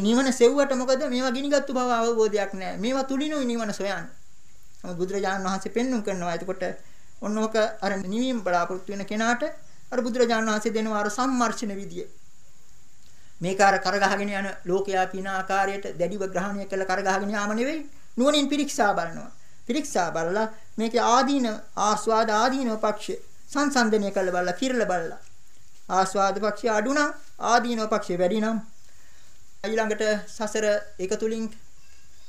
නිවන සෙව්වට මොකද මේවා ගිනිගත්තු බව අවබෝධයක් නැහැ. මේවා තුලිනුයි නිවන සොයන්නේ. නමුත් බුදුරජාණන් වහන්සේ පෙන්눔 කරනවා. එතකොට ඔන්න ඔක අර නිවීම බලාපොරොත්තු වෙන කෙනාට අර බුදුරජාණන් වහන්සේ දෙනවා අර සම්මර්ෂණ විදිය. මේක අර කරගහගෙන යන ලෝකයා කියන ආකාරයට දැඩිව ග්‍රහණය කළ කරගහගෙන යාම නෙවෙයි. නුවණින් පිරික්සා බලනවා. පිරික්සා බලලා මේකේ ආදීන ආස්වාද ආදීන පක්ෂ සංසන්දනය කළ බලලා කිරල බලලා ආස්වාද පක්ෂය අඩු නම් ආදීනව පක්ෂය වැඩි නම් ඊළඟට සසර එක තුලින්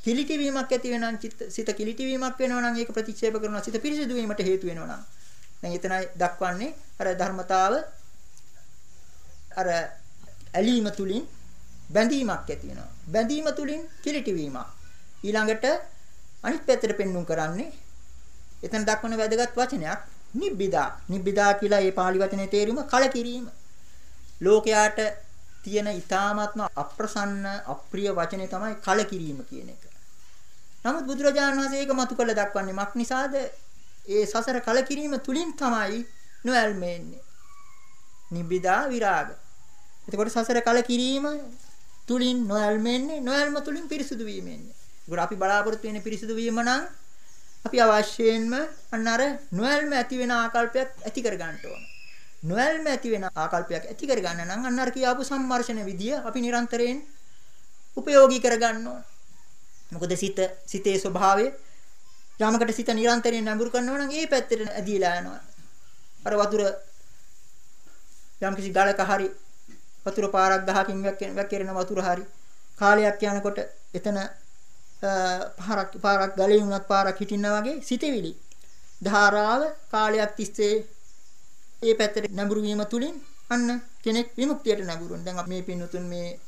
කිලිටි වීමක් ඇති වෙනනම් සිත කිලිටි වීමක් වෙනවා නම් ඒක ප්‍රතික්ෂේප කරනවා සිත පිරිසිදු වීමට හේතු වෙනවා නම් දැන් එතනයි දක්වන්නේ අර ධර්මතාව අර ඇලීම තුලින් බැඳීමක් ඇති වෙනවා බැඳීම තුලින් කිලිටි වීමක් ඊළඟට අනිත් පැත්තට පෙන්눔 කරන්නේ එතන දක්වන වැදගත් වචනයක් නිබ්බිදා නිබ්බිදා කියලා ඒ pāli වචනේ තේරුම කලකිරීම ලෝකයාට තියෙන ඊ타මාත්ම අප්‍රසන්න අප්‍රිය වචනේ තමයි කලකිරීම කියන එක. නමුත් බුදුරජාණන් වහන්සේ ඒක මතු කළ දක්වන්නේ මක් නිසාද? ඒ සසර කලකිරීම තුලින් තමයි නොඇල්මෙන්නේ. නිබ්බිදා විරාග. එතකොට සසර කලකිරීම තුලින් නොඇල්මෙන්නේ නොඇල්ම තුලින් පිරිසුදු වීමෙන්නේ. ඒකට අපි බලාපොරොත්තු වෙන පිරිසුදු වීම නම් අපි අවශ්‍යයෙන්ම අන්න අර නොයල්ම ඇති වෙන ආකල්පයක් ඇති කර ගන්න ඕන. නොයල්ම ඇති වෙන ආකල්පයක් ඇති කර ගන්න නම් අන්න අර කියාපු සම්මර්ෂණ විදිය අපි නිරන්තරයෙන් උපයෝගී කර ගන්න ඕන. මොකද සිත සිතේ ස්වභාවය යමකට සිත නිරන්තරයෙන් නැඹුරු කරනවා නම් ඒ පැත්තට ඇදීලා යනවා. අර වතුර යම් කිසි ගලක හරි වතුර පාරක් ගහකින් වැක්කිරෙන වතුර හරි කාලයක් යනකොට එතන පාරක් පාරක් ගලේ වුණත් පාරක් හිටින්නා වගේ සිතවිලි ධාරාව කාලයක් තිස්සේ ඒ පැත්තට නැඹුරු වීම තුලින් අන්න කෙනෙක් විමුක්තියට නැඹුරුන. දැන් මේ පින්නතුන් මේ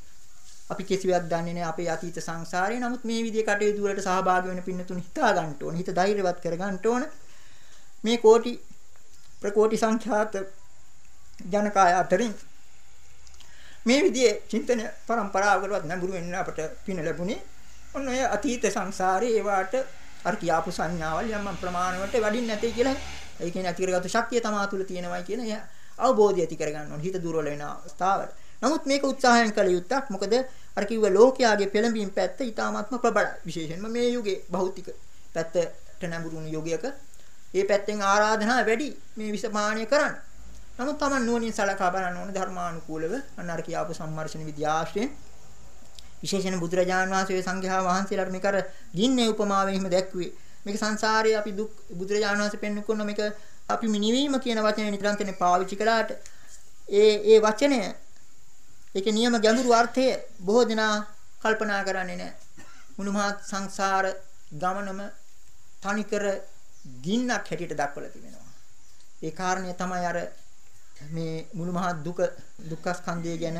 අපි කිසිවක් දන්නේ නැහැ අපේ අතීත සංසාරේ. නමුත් මේ විදිහේ කටයුතු වලට සහභාගී වෙන පින්නතුන් හිතා ගන්න ඕන. හිත ධෛර්යවත් කර ගන්න ඕන. මේ කෝටි ප්‍රකෝටි සංඛ්‍යාත ජනකාය අතරින් මේ විදිහේ චින්තන પરම්පරාවකටවත් නැඹුරු වෙන්න අපට පින ලැබුණේ. ඔන්න ඔය අතීත සංසාරේ ඒවාට අර කියාපු සංඥාවල් යම් ප්‍රමාණයට වැඩින් නැtei කියලා ඒ කියන්නේ ඇති කරගත්තු ශක්තිය තමා තුළ තියෙනවයි කියන අවබෝධය ඇති කරගන්න ඕනේ. හිත දුර්වල වෙන අවස්ථාවට. නමුත් මේක උත්සාහයෙන් කළ යුත්තක්. මොකද අර කිව්ව ලෝකයාගේ පෙළඹීම් පැත්ත ඊටාත්ම ප්‍රබලයි. විශේෂයෙන්ම මේ යුගයේ භෞතික පැත්තට නැඹුරුණු යුගයක මේ පැත්තෙන් ආරාධනා වැඩි මේ විසපාණය කරන්න. නමුත් Taman නුවණින් සලකා බලන්න ඕනේ ධර්මානුකූලව අන්න අර කියාපු සම්මර්ෂණ විද්‍යාශ්‍රයෙන් විශේෂයෙන් බුදුරජාන් වහන්සේ සංඝයා වහන්සේලාට මේක අර ගින්නේ උපමාවෙන් එහෙම දැක්ුවේ. මේක සංසාරයේ අපි දුක් බුදුරජාන් වහන්සේ පෙන්වු කරන මේක අපි නිවීම කියන වචනේ නිතරම පාවිච්චි කළාට ඒ ඒ වචනය ඒකේ නියම ගැඹුරු අර්ථය බොහෝ දෙනා කල්පනා කරන්නේ නැහැ. මුළු මහත් සංසාර ගමනම තනිකර ගින්නක් හැටියට දක්වලා තිබෙනවා. ඒ කාරණය තමයි අර මේ මුළු මහත් දුක දුක්ඛ ස්කන්ධය ගැන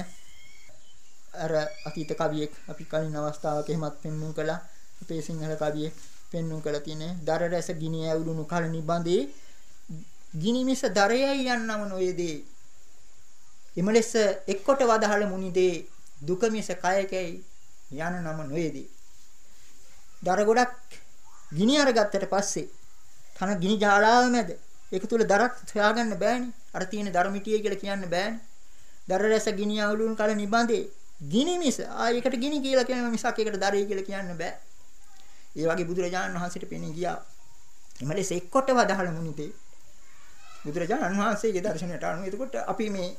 අර අතීත කවියෙක් අපි කලින් අවස්ථාවක එහෙමත් පෙන්වුම් කළා. අපේ සිංහල කවියෙක් පෙන්වුම් කළා තියෙන්නේ දර රැස ගිනි ඇවුලුණු කල නිබඳේ ගිනි මිස දරයයි යන්නම නොයේදී එම ලෙස එක්කොට වදහල මුනිදේ දුක මිස කයකයි යන නම නොවේදී. දර ගොඩක් ගිනි අරගත්තට පස්සේ තන ගිනි ජාලාව මැද ඒක තුල දරක් හොයාගන්න බෑනේ. අර තියෙන ධර්මිටිය කියලා කියන්න බෑනේ. දර රැස ගිනි අවුලුන් කල නිබඳේ ගිනි මිස ආයකට ගිනි කියලා කියන මිසක් ඒකට දරේ කියලා කියන්න බෑ. ඒ වගේ බුදුරජාණන් වහන්සේට පෙනී ගියා. එමලෙස එක්කොට වදහල මුනිතේ බුදුරජාණන් වහන්සේගේ දර්ශනයට අනුව එතකොට අපි මේ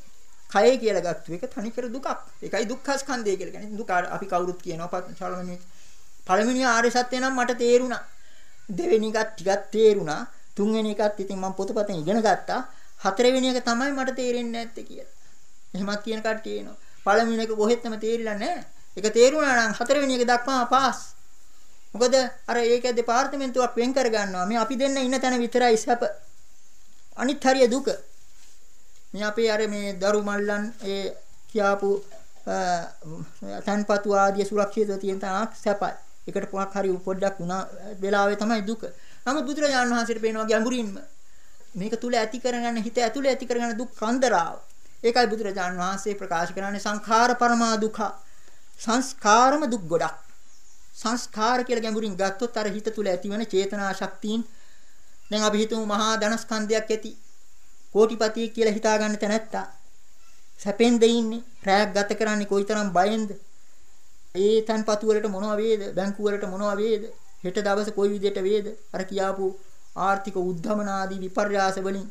කය කියලා ගත්තු එක තනිකර දුකක්. ඒකයි දුක්ඛස්කන්ධය කියලා කියන්නේ. දුක අපි කවුරුත් කියනවා පළවෙනි පළවෙනි ආර්ය සත්‍ය නම් මට තේරුණා. දෙවෙනි එකත් ටිකක් තේරුණා. තුන්වෙනි එකත් ඉතින් මම පොතපතෙන් ඉගෙන ගත්තා. හතරවෙනි එක තමයි මට තේරෙන්නේ නැත්තේ කියලා. එහෙමත් කියන කට්ටිය එනවා. පළවෙනි එක කොහෙත්ම තේරිලා නැහැ. ඒක තේරුණා නම් හතරවෙනි එක දක්වාම පාස්. මොකද අර ඒක දෙපාර්තමේන්තුවක් වෙන් කර ගන්නවා. මේ අපි දෙන්න ඉන්න තැන විතරයි සැප. අනිත් හරිය දුක. මේ අපේ අර මේ දරු මල්ලන් ඒ කියාපු තන්පතු ආදී සුරක්ෂිතව තියෙන තාක් සැපයි. ඒකට පොක් හරි පොඩ්ඩක් වුණා වෙලාවේ තමයි දුක. නමුත් බුදුරජාණන් වහන්සේට පේනවා ගැඹුරින්ම. මේක තුල ඇති කරගන්න හිත ඇතුලේ ඇති කරගන්න දුක් කන්දරාව. ඒකයි බුදුරජාණන් වහන්සේ ප්‍රකාශ කරන්නේ සංඛාර පරමා දුක. සංස්කාරම දුක් ගොඩක්. සංස්කාර කියලා ගැඹුරින් ගත්තොත් අර හිත තුල ඇතිවන චේතනා ශක්තියින් දැන් අපි හිතමු මහා ධනස්කන්ධයක් ඇති. කෝටිපතියෙක් කියලා හිතා ගන්න තැනැත්තා. සැපෙන් දෙින්නේ රැයක් ගත කරන්නේ කොයිතරම් බයෙන්ද? ඒ තන්පතු වලට මොනව වේද? බැංකු වලට මොනව වේද? හෙට දවස කොයි විදිහට වේද? අර කියාපු ආර්ථික උද්ධමන ආදී විපර්යාස වලින්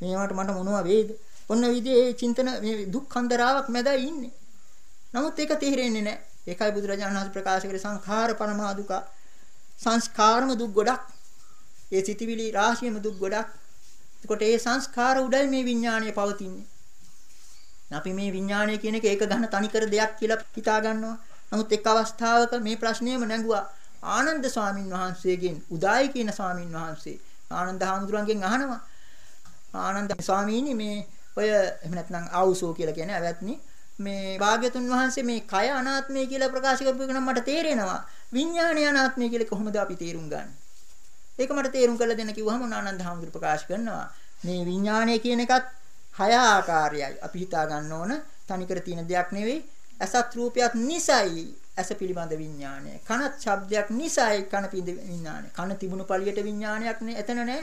මේවට මට මොනව වේද? ඔන්න විදිහේ චින්තන මේ දුක්ඛන්දරාවක් මැදයි ඉන්නේ. නමුත් ඒක තේරෙන්නේ නැහැ. ඒකයි බුදුරජාණන් වහන්සේ ප්‍රකාශ කරේ සංඛාර පරමා දුක සංස්කාරම දුක් ගොඩක්. ඒ සිටිවිලි රාශියම දුක් ගොඩක්. එතකොට ඒ සංස්කාර උඩයි මේ විඥාණය පවතින්නේ. අපි මේ විඥාණය කියන එක ඒක ගන්න තනිකර දෙයක් කියලා හිතා ගන්නවා. නමුත් එක් අවස්ථාවක මේ ප්‍රශ්නයම නැඟුවා. ආනන්ද ස්වාමින් වහන්සේගෙන් උදායි කියන ස්වාමින් වහන්සේ ආනන්ද හාමුදුරන්ගෙන් අහනවා. ආනන්ද ස්වාමීනි මේ ඔය එහෙම නැත්නම් ආවුසෝ කියලා කියන්නේ අවැත්නි මේ භාග්‍යතුන් වහන්සේ මේ කය අනාත්මය කියලා ප්‍රකාශ කරපු එක නම් මට තේරෙනවා. විඥාණය අනාත්මය කියලා කොහොමද අපි තේරුම් ගන්නේ? ඒක මට තේරුම් කරලා දෙන්න කිව්වහම ආනන්ද හාමුදුරු ප්‍රකාශ කරනවා. මේ විඥානය කියන එකත් හය ආකාරයයි. අපි හිතා ගන්න ඕන තනිකර තියෙන දෙයක් නෙවෙයි. අසත් රූපයක් නිසයි ඇස පිළිබඳ විඥානය. කනත් ශබ්දයක් නිසයි කන පිළිබඳ විඥානය. කන තිබුණු පළියට විඥානයක් නේ එතන නෑ.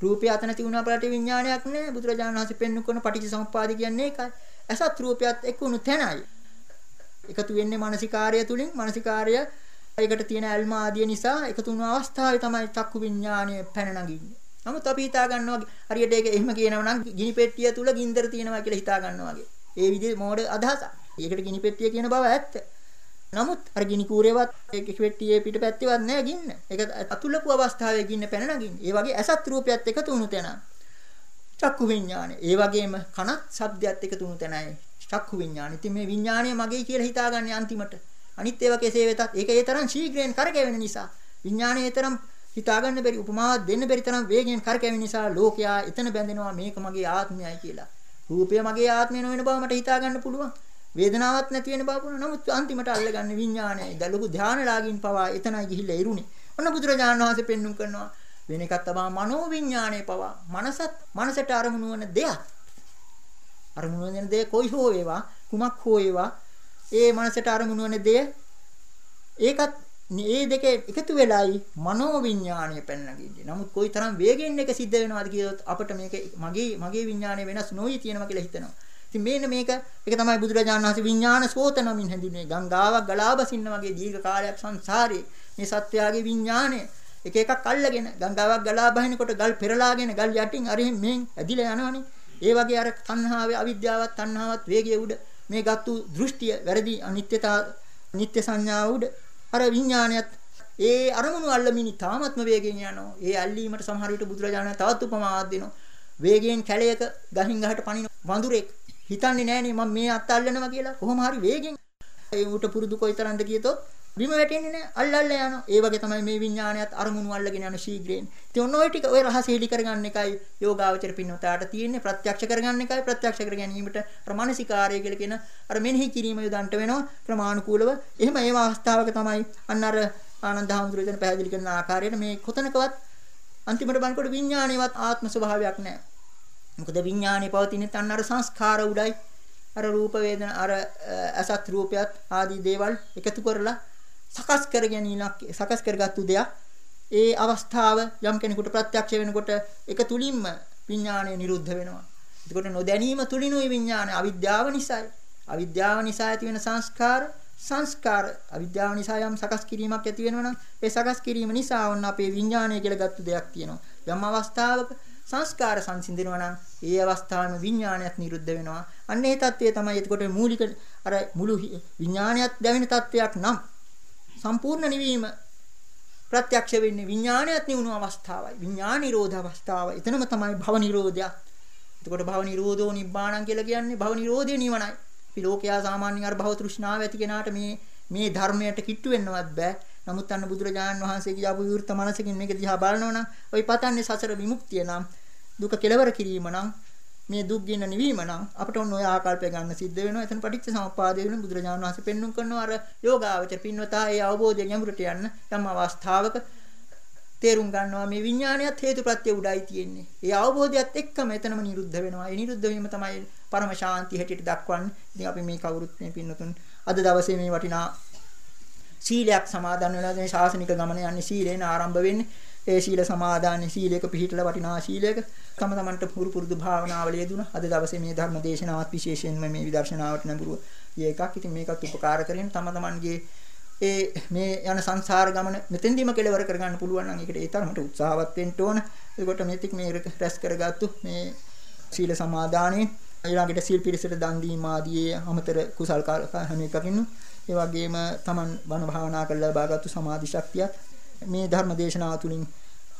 රූපය අතන තිබුණා පළියට විඥානයක් නෑ. බුදුරජාණන් වහන්සේ පෙන්වු කරන පටිච්චසමුප්පාද කියන්නේ ඒකයි. අසත් රූපයත් එක්කුණු තැනයි. එකතු වෙන්නේ මානසිකාර්යය තුලින් මානසිකාර්යය ඒකට තියෙන ඇල්ම ආදිය නිසා එකතු වුණු අවස්ථාවේ තමයි චක්කු විඥාණය පැන නගින්නේ. නමුත් අපි හිතා ගන්නවා හරියට ඒක එහෙම කියනවා නම් ගිනි පෙට්ටිය තුල ගින්දර තියෙනවා කියලා හිතා ගන්නවා වගේ. ඒ විදිහේ මෝඩ අදහසක්. ඒකට ගිනි පෙට්ටිය කියන බව ඇත්ත. නමුත් අර ගිනි කූරේවත් ඒක පෙට්ටියේ පිටපැත්තේවත් නෑ ගින්න. ඒක අතුලපු අවස්ථාවේ ගින්න පැන නගින්නේ. ඒ වගේ අසත් රූපයත් එකතු වුණු තැන. චක්කු විඥානය. ඒ වගේම කනත් ශබ්දයත් එකතු වුණු තැනයි චක්කු විඥානය. ඉතින් මේ විඥානය මගේ කියලා හිතාගන්නේ අන්තිමට. අනිත් ඒවා කෙසේ වෙතත් ඒක ඒ තරම් ශීඝ්‍රයෙන් කරකැවෙන නිසා විඥානයේ තරම් හිතාගන්න බැරි උපමාවක් දෙන්න බැරි තරම් වේගයෙන් කරකැවෙන නිසා ලෝකයා එතන බැඳෙනවා මේක මගේ ආත්මයයි කියලා. රූපය මගේ ආත්මය නොවන බව මට හිතාගන්න පුළුවන්. වේදනාවක් නැති වෙන බව පුරන නමුත් අන්තිමට අල්ලගන්නේ විඥානයයි. දැන් ලොකු ධානලාගින් පවා එතනයි ගිහිල්ලා ඉරුනේ. ඔන්න බුදුරජාණන් වහන්සේ පෙන්눔 කරනවා වෙන එකක් තමයි මනෝ විඥානයේ පවා මනසත් මනසට අරමුණු වන දෙයක්. අරමුණු වෙන දේ කොයි හෝ වේවා කුමක් හෝ වේවා ඒ මනසට අරමුණු වන දේ ඒකත් මේ දෙක එකතු වෙලායි මනෝ විඥාණය පැනනගින්නේ. නමුත් කොයිතරම් වේගෙන් එක සිද්ධ වෙනවද කියොත් අපිට මේක මගේ මගේ විඥාණය වෙනස් නොවි තියෙනවා කියලා හිතනවා. ඉතින් මේන මේක ඒක තමයි බුදුරජාණන් වහන්සේ විඥාන සෝත නමින් හැඳින්වන්නේ. ගංගාවක් ගලා බසින්න වගේ දීර්ඝ කාලයක් සංසාරේ මේ සත්‍යයේ විඥාණය එක එකක් අල්ලගෙන ගංගාවක් ගලා බහිනකොට ගල් පෙරලාගෙන ගල් යටින් අරින් මෙන් ඇදිලා යනවනේ. ඒ වගේ අර තණ්හාවේ අවිද්‍යාවත් තණ්හාවත් වේගයේ උඩ මේ ගත්තු දෘෂ්ටිය වැරදි අනිත්‍යතා නිත්‍ය සංඥාව උඩ අර විඥානයත් ඒ අරමුණු අල්ලමිනි තාමත්ම වේගෙන් යනවා. ඒ අල්ලීමට සමහර විට බුදුරජාණන් තවත් උපමාවක් දෙනවා. වේගයෙන් කැලයක ගහින් ගහට පනින වඳුරෙක් හිතන්නේ නෑනේ මම මේ අත් අල්ලනවා කියලා. කොහොම හරි වේගෙන් ඒ උට පුරුදු කොයිතරම්ද කියතොත් බිම වැටෙන්නේ නැහැ. අල්ල අල්ල යනවා. ඒ වගේ තමයි මේ විඥානයත් අරමුණු අල්ලගෙන යන ශීඝ්‍රයෙන්. ඉතින් ඔන්න ඔය ටික ඔය රහස හෙලි කරගන්න එකයි යෝගාවචර පින්නතාට තියෙන්නේ ප්‍රත්‍යක්ෂ කරගන්න එකයි ප්‍රත්‍යක්ෂ කර ගැනීමට ප්‍රමාණසිකාරය කියලා කියන අර මෙනෙහි කිරීම යොදන්ට වෙනවා ක්‍රමානුකූලව. එහෙම ඒව අවස්ථාවක තමයි අන්න අර ආනන්ද හාමුදුරුවෝ පැහැදිලි කරන ආකාරයට මේ කොතනකවත් අන්තිමට බලනකොට විඥානේවත් ආත්ම ස්වභාවයක් නැහැ. මොකද විඥානේ පවතින තන්න අර සංස්කාර උඩයි අර රූප වේදන අර අසත් රූපයත් ආදී දේවල් එකතු කරලා සකස් කර ගැනීමක් සකස් කරගත්තු දෙයක් ඒ අවස්ථාව යම් කෙනෙකුට ප්‍රත්‍යක්ෂ වෙනකොට ඒක තුලින්ම විඥාණය නිරුද්ධ වෙනවා. එතකොට නොදැනීම තුලිනුයි විඥාණය අවිද්‍යාව නිසායි. අවිද්‍යාව නිසා ඇති වෙන සංස්කාර සංස්කාර අවිද්‍යාව නිසා යම් සකස් කිරීමක් ඇති වෙනවා නම් ඒ සකස් කිරීම නිසා වන්න අපේ විඥාණය කියලා ගත්ත දෙයක් තියෙනවා. යම් අවස්ථාවක සංස්කාර සංසිඳනවා නම් ඒ අවස්ථාවේම විඥාණයත් නිරුද්ධ වෙනවා. අන්න ඒ தත්ත්වය තමයි එතකොට මූලික අර මුළු විඥාණයත් දැවෙන தත්ත්වයක් නම් සම්පූර්ණ නිවීම ප්‍රත්‍යක්ෂ වෙන්නේ විඥානයත් නිවුණු අවස්ථාවයි. විඥාන නිරෝධ අවස්ථාවයි. එතනම තමයි භව නිරෝධය. එතකොට භව නිරෝධෝ නිබ්බාණං කියලා කියන්නේ භව නිරෝධය නිවනයි. අපි ලෝකයා සාමාන්‍යයෙන් අර භව තෘෂ්ණාව ඇති කෙනාට මේ මේ ධර්මයට කිට්ටු වෙන්නවත් බෑ. නමුත් අන්න බුදුරජාණන් වහන්සේගේ ආපු විවෘත මනසකින් මේක දිහා බලනවනම් ওই පතන්නේ සසර විමුක්තිය නම් දුක කෙලවර කිරීම නම් මේ දුක්ගින්න නිවීම නම් අපිට ඔන්න ඔය ආකල්පය ගන්න සිද්ධ වෙනවා. එතන පටිච්ච සමුප්පාදයේ වෙන බුදුරජාණන් වහන්සේ පෙන්눔 කරනවා අර යෝගාවචර පින්වතා ඒ අවබෝධයෙන් යමුරට යන්න යම් අවස්ථාවක තේරුම් ගන්නවා මේ විඥානයත් හේතුප්‍රත්‍ය උඩයි තියෙන්නේ. ඒ අවබෝධයත් එක්කම එතනම නිරුද්ධ වෙනවා. ඒ නිරුද්ධ වීම තමයි පරම ශාන්ති හැටියට දක්වන්නේ. ඉතින් අපි මේ කවුරුත් මේ පින්නතුන් අද දවසේ මේ වටිනා සීලයක් සමාදන් වෙලා මේ ශාසනික ගමන යන්නේ සීලෙන් ආරම්භ වෙන්නේ. ඒ සීල සමාදාන සීලයක පිහිටලා වටිනා සීලයක තම තමන්ට පුරු පුරුදු භාවනාවල යෙදුණා. අද දවසේ මේ ධර්ම දේශනාවත් විශේෂයෙන්ම මේ විදර්ශනාවට නැඹුරු එකක්. ඉතින් මේකත් උපකාර කරගෙන තම තමන්ගේ ඒ මේ යන සංසාර ගමන මෙතෙන්දීම කෙලවර කරගන්න පුළුවන් නම් ඒකට ඒ තරමට උත්සාහවත් වෙන්න ඕන. එතකොට මේතික් මේ රැස් කරගත්තු මේ සීල සමාදානයේ ඊළඟට සීල් පිරිසට දන් දීම ආදී අමතර කුසල් හැම එකකින් ඒ වගේම තමන් බණ භාවනා කරලා ලබාගත්තු සමාධි ශක්තියත් මේ ධර්ම දේශනාව තුළින්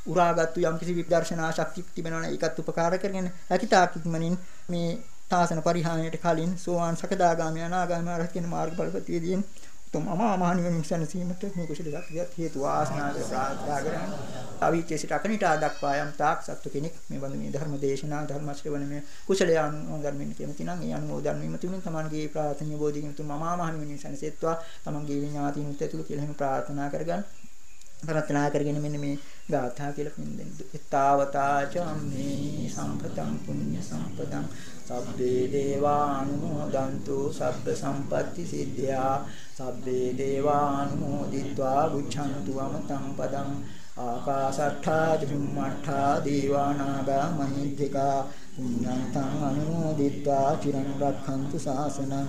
උරාගත්තු යම්කිසි විදර්ශනා ශක්තියක් තිබෙනවා නම් ඒකත් උපකාර කරගෙන හැකිතාක් ඉක්මනින් මේ තාසන පරිහානියට කලින් සෝවාන් සකදාගාමී අනාගාමී අරහත් කියන මාර්ගඵලපතියදීන් උතුම් අමා නිවන සැනසීමට මේ කුසල ශක්තියත් හේතු වාසනා කර ප්‍රාර්ථනා කරන අවිච්‍ය සිට අකනිට දක්වා යම් තාක් සත්තු කෙනෙක් මේ බඳු මේ ධර්ම දේශනා ධර්ම ශ්‍රවණ මේ කුසලයේ අනුගමනය කැමති නම් ඒ අනුමෝදන් වීම තුලින් තමන්ගේ ප්‍රාර්ථනීය බෝධිගම තුන් අමා නිවන සැනසෙත්වා තමන්ගේ විඤ්ඤාතිනුත් ඇතුළු කියලා එහෙම ප්‍රාර්ථනා කරගන්න. ප්‍රාර්ථනා කරගෙන මෙන්න මේ ගාථා කියලා පින්දෙන්න. ඊතාවතා චම්මේ සම්පතං පුඤ්ඤ සම්පතං. සබ්බේ දේවානුමෝදන්තු සබ්බ සම්පatti සිද්ධා. සබ්බේ දේවානුමෝදිत्वा බුද්ධන්තු අමතං පදං. ආකාශට්ඨා චුම්මට්ඨා දීවානාගා මහිද්దికා. පුඤ්ඤන්තං අනුමෝදිत्वा චිරං රක්ඛන්තු ශාසනං.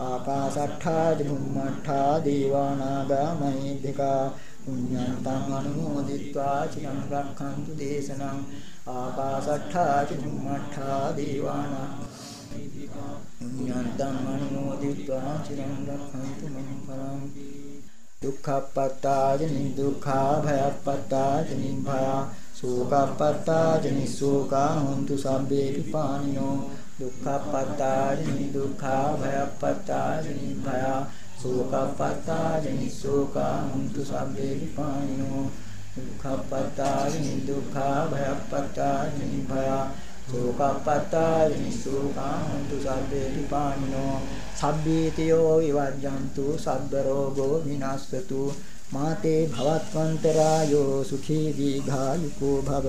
ආකාශට්ඨා චුම්මට්ඨා දීවානාගා මහිද්దికා. පුඤ්ඤන්තං අනුමෝදිत्वा චිරං රක්ඛන්තු දේශනං ආකාශට්ඨා චුම්මට්ඨා දේවානා පුඤ්ඤන්තං අනුමෝදිत्वा චිරං රක්ඛන්තු මං පරං දුක්ඛප්පත්තා ජනි දුක්ඛා භයප්පත්තා ජනි භයා සෝකප්පත්තා ජනි සෝකා හොන්තු සම්බේ විපානිනෝ දුක්ඛප්පත්තා ජනි දුක්ඛා භයප්පත්තා ජනි භයා සෝකප්පත්තානි සෝකාන්තු සබ්බේ විපානිනෝ දුක්ඛප්පත්තානි දුක්ඛා භයප්පත්තානි භය සෝකප්පත්තා විනිසු කාන්තු සබ්බේ විපානිනෝ සබ්බීතියෝ විවජ්ජන්තු සබ්බ රෝගෝ විනස්සතු මාතේ භවත්වන්තරායෝ සුඛී දීඝායුකෝ භව.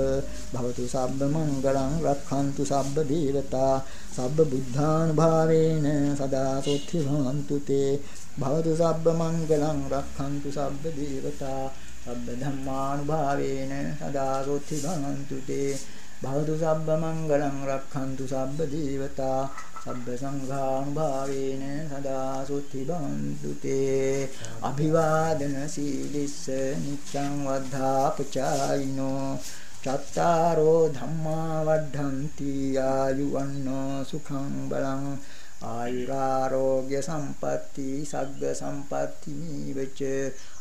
භවතු සබ්බ මංගලං රක්ඛන්තු සබ්බ දේවතා. සබ්බ බුද්ධානුභාවේන සදා සොත්ති භවන්තු තේ. භවතු සබ්බ මංගලං රක්ඛන්තු සබ්බ දේවතා සබ්බ ධම්මානුභාවේන සදා සොත්ති භවන්තු තේ. භවතු සබ්බ මංගලං රක්ඛන්තු සබ්බ දේවතා සබ්බ සංඝානුභාවේන සදා සුත්ති බන්තු තේ. අභිවාදන සීලිස්ස නිච්ඡං වද්ධාපචායිනෝ චත්තාරෝ ධම්මා වඩ්ඩಂತಿ ආයුවන්නෝ සුඛං බලං ආයුරාෝග්‍ය සම්පatti සග්ග සම්පatti නීවච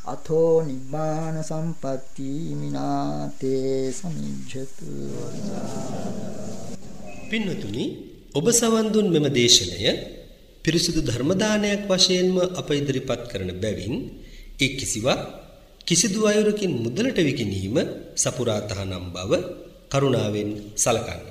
අතෝ නිබ්බාන සම්පatti මිනාතේ සමිජ්ජතු පින්නතුනි ඔබ සවන් දුන් මෙම දේශනය පිරිසුදු ධර්ම දානයක් වශයෙන්ම අප ඉදිරිපත් කරන බැවින් ඒ කිසිවක් කිසිදු අයුරකින් මුදලට විකිණීම සපුරා තහනම් බව කරුණාවෙන් සලකන්න.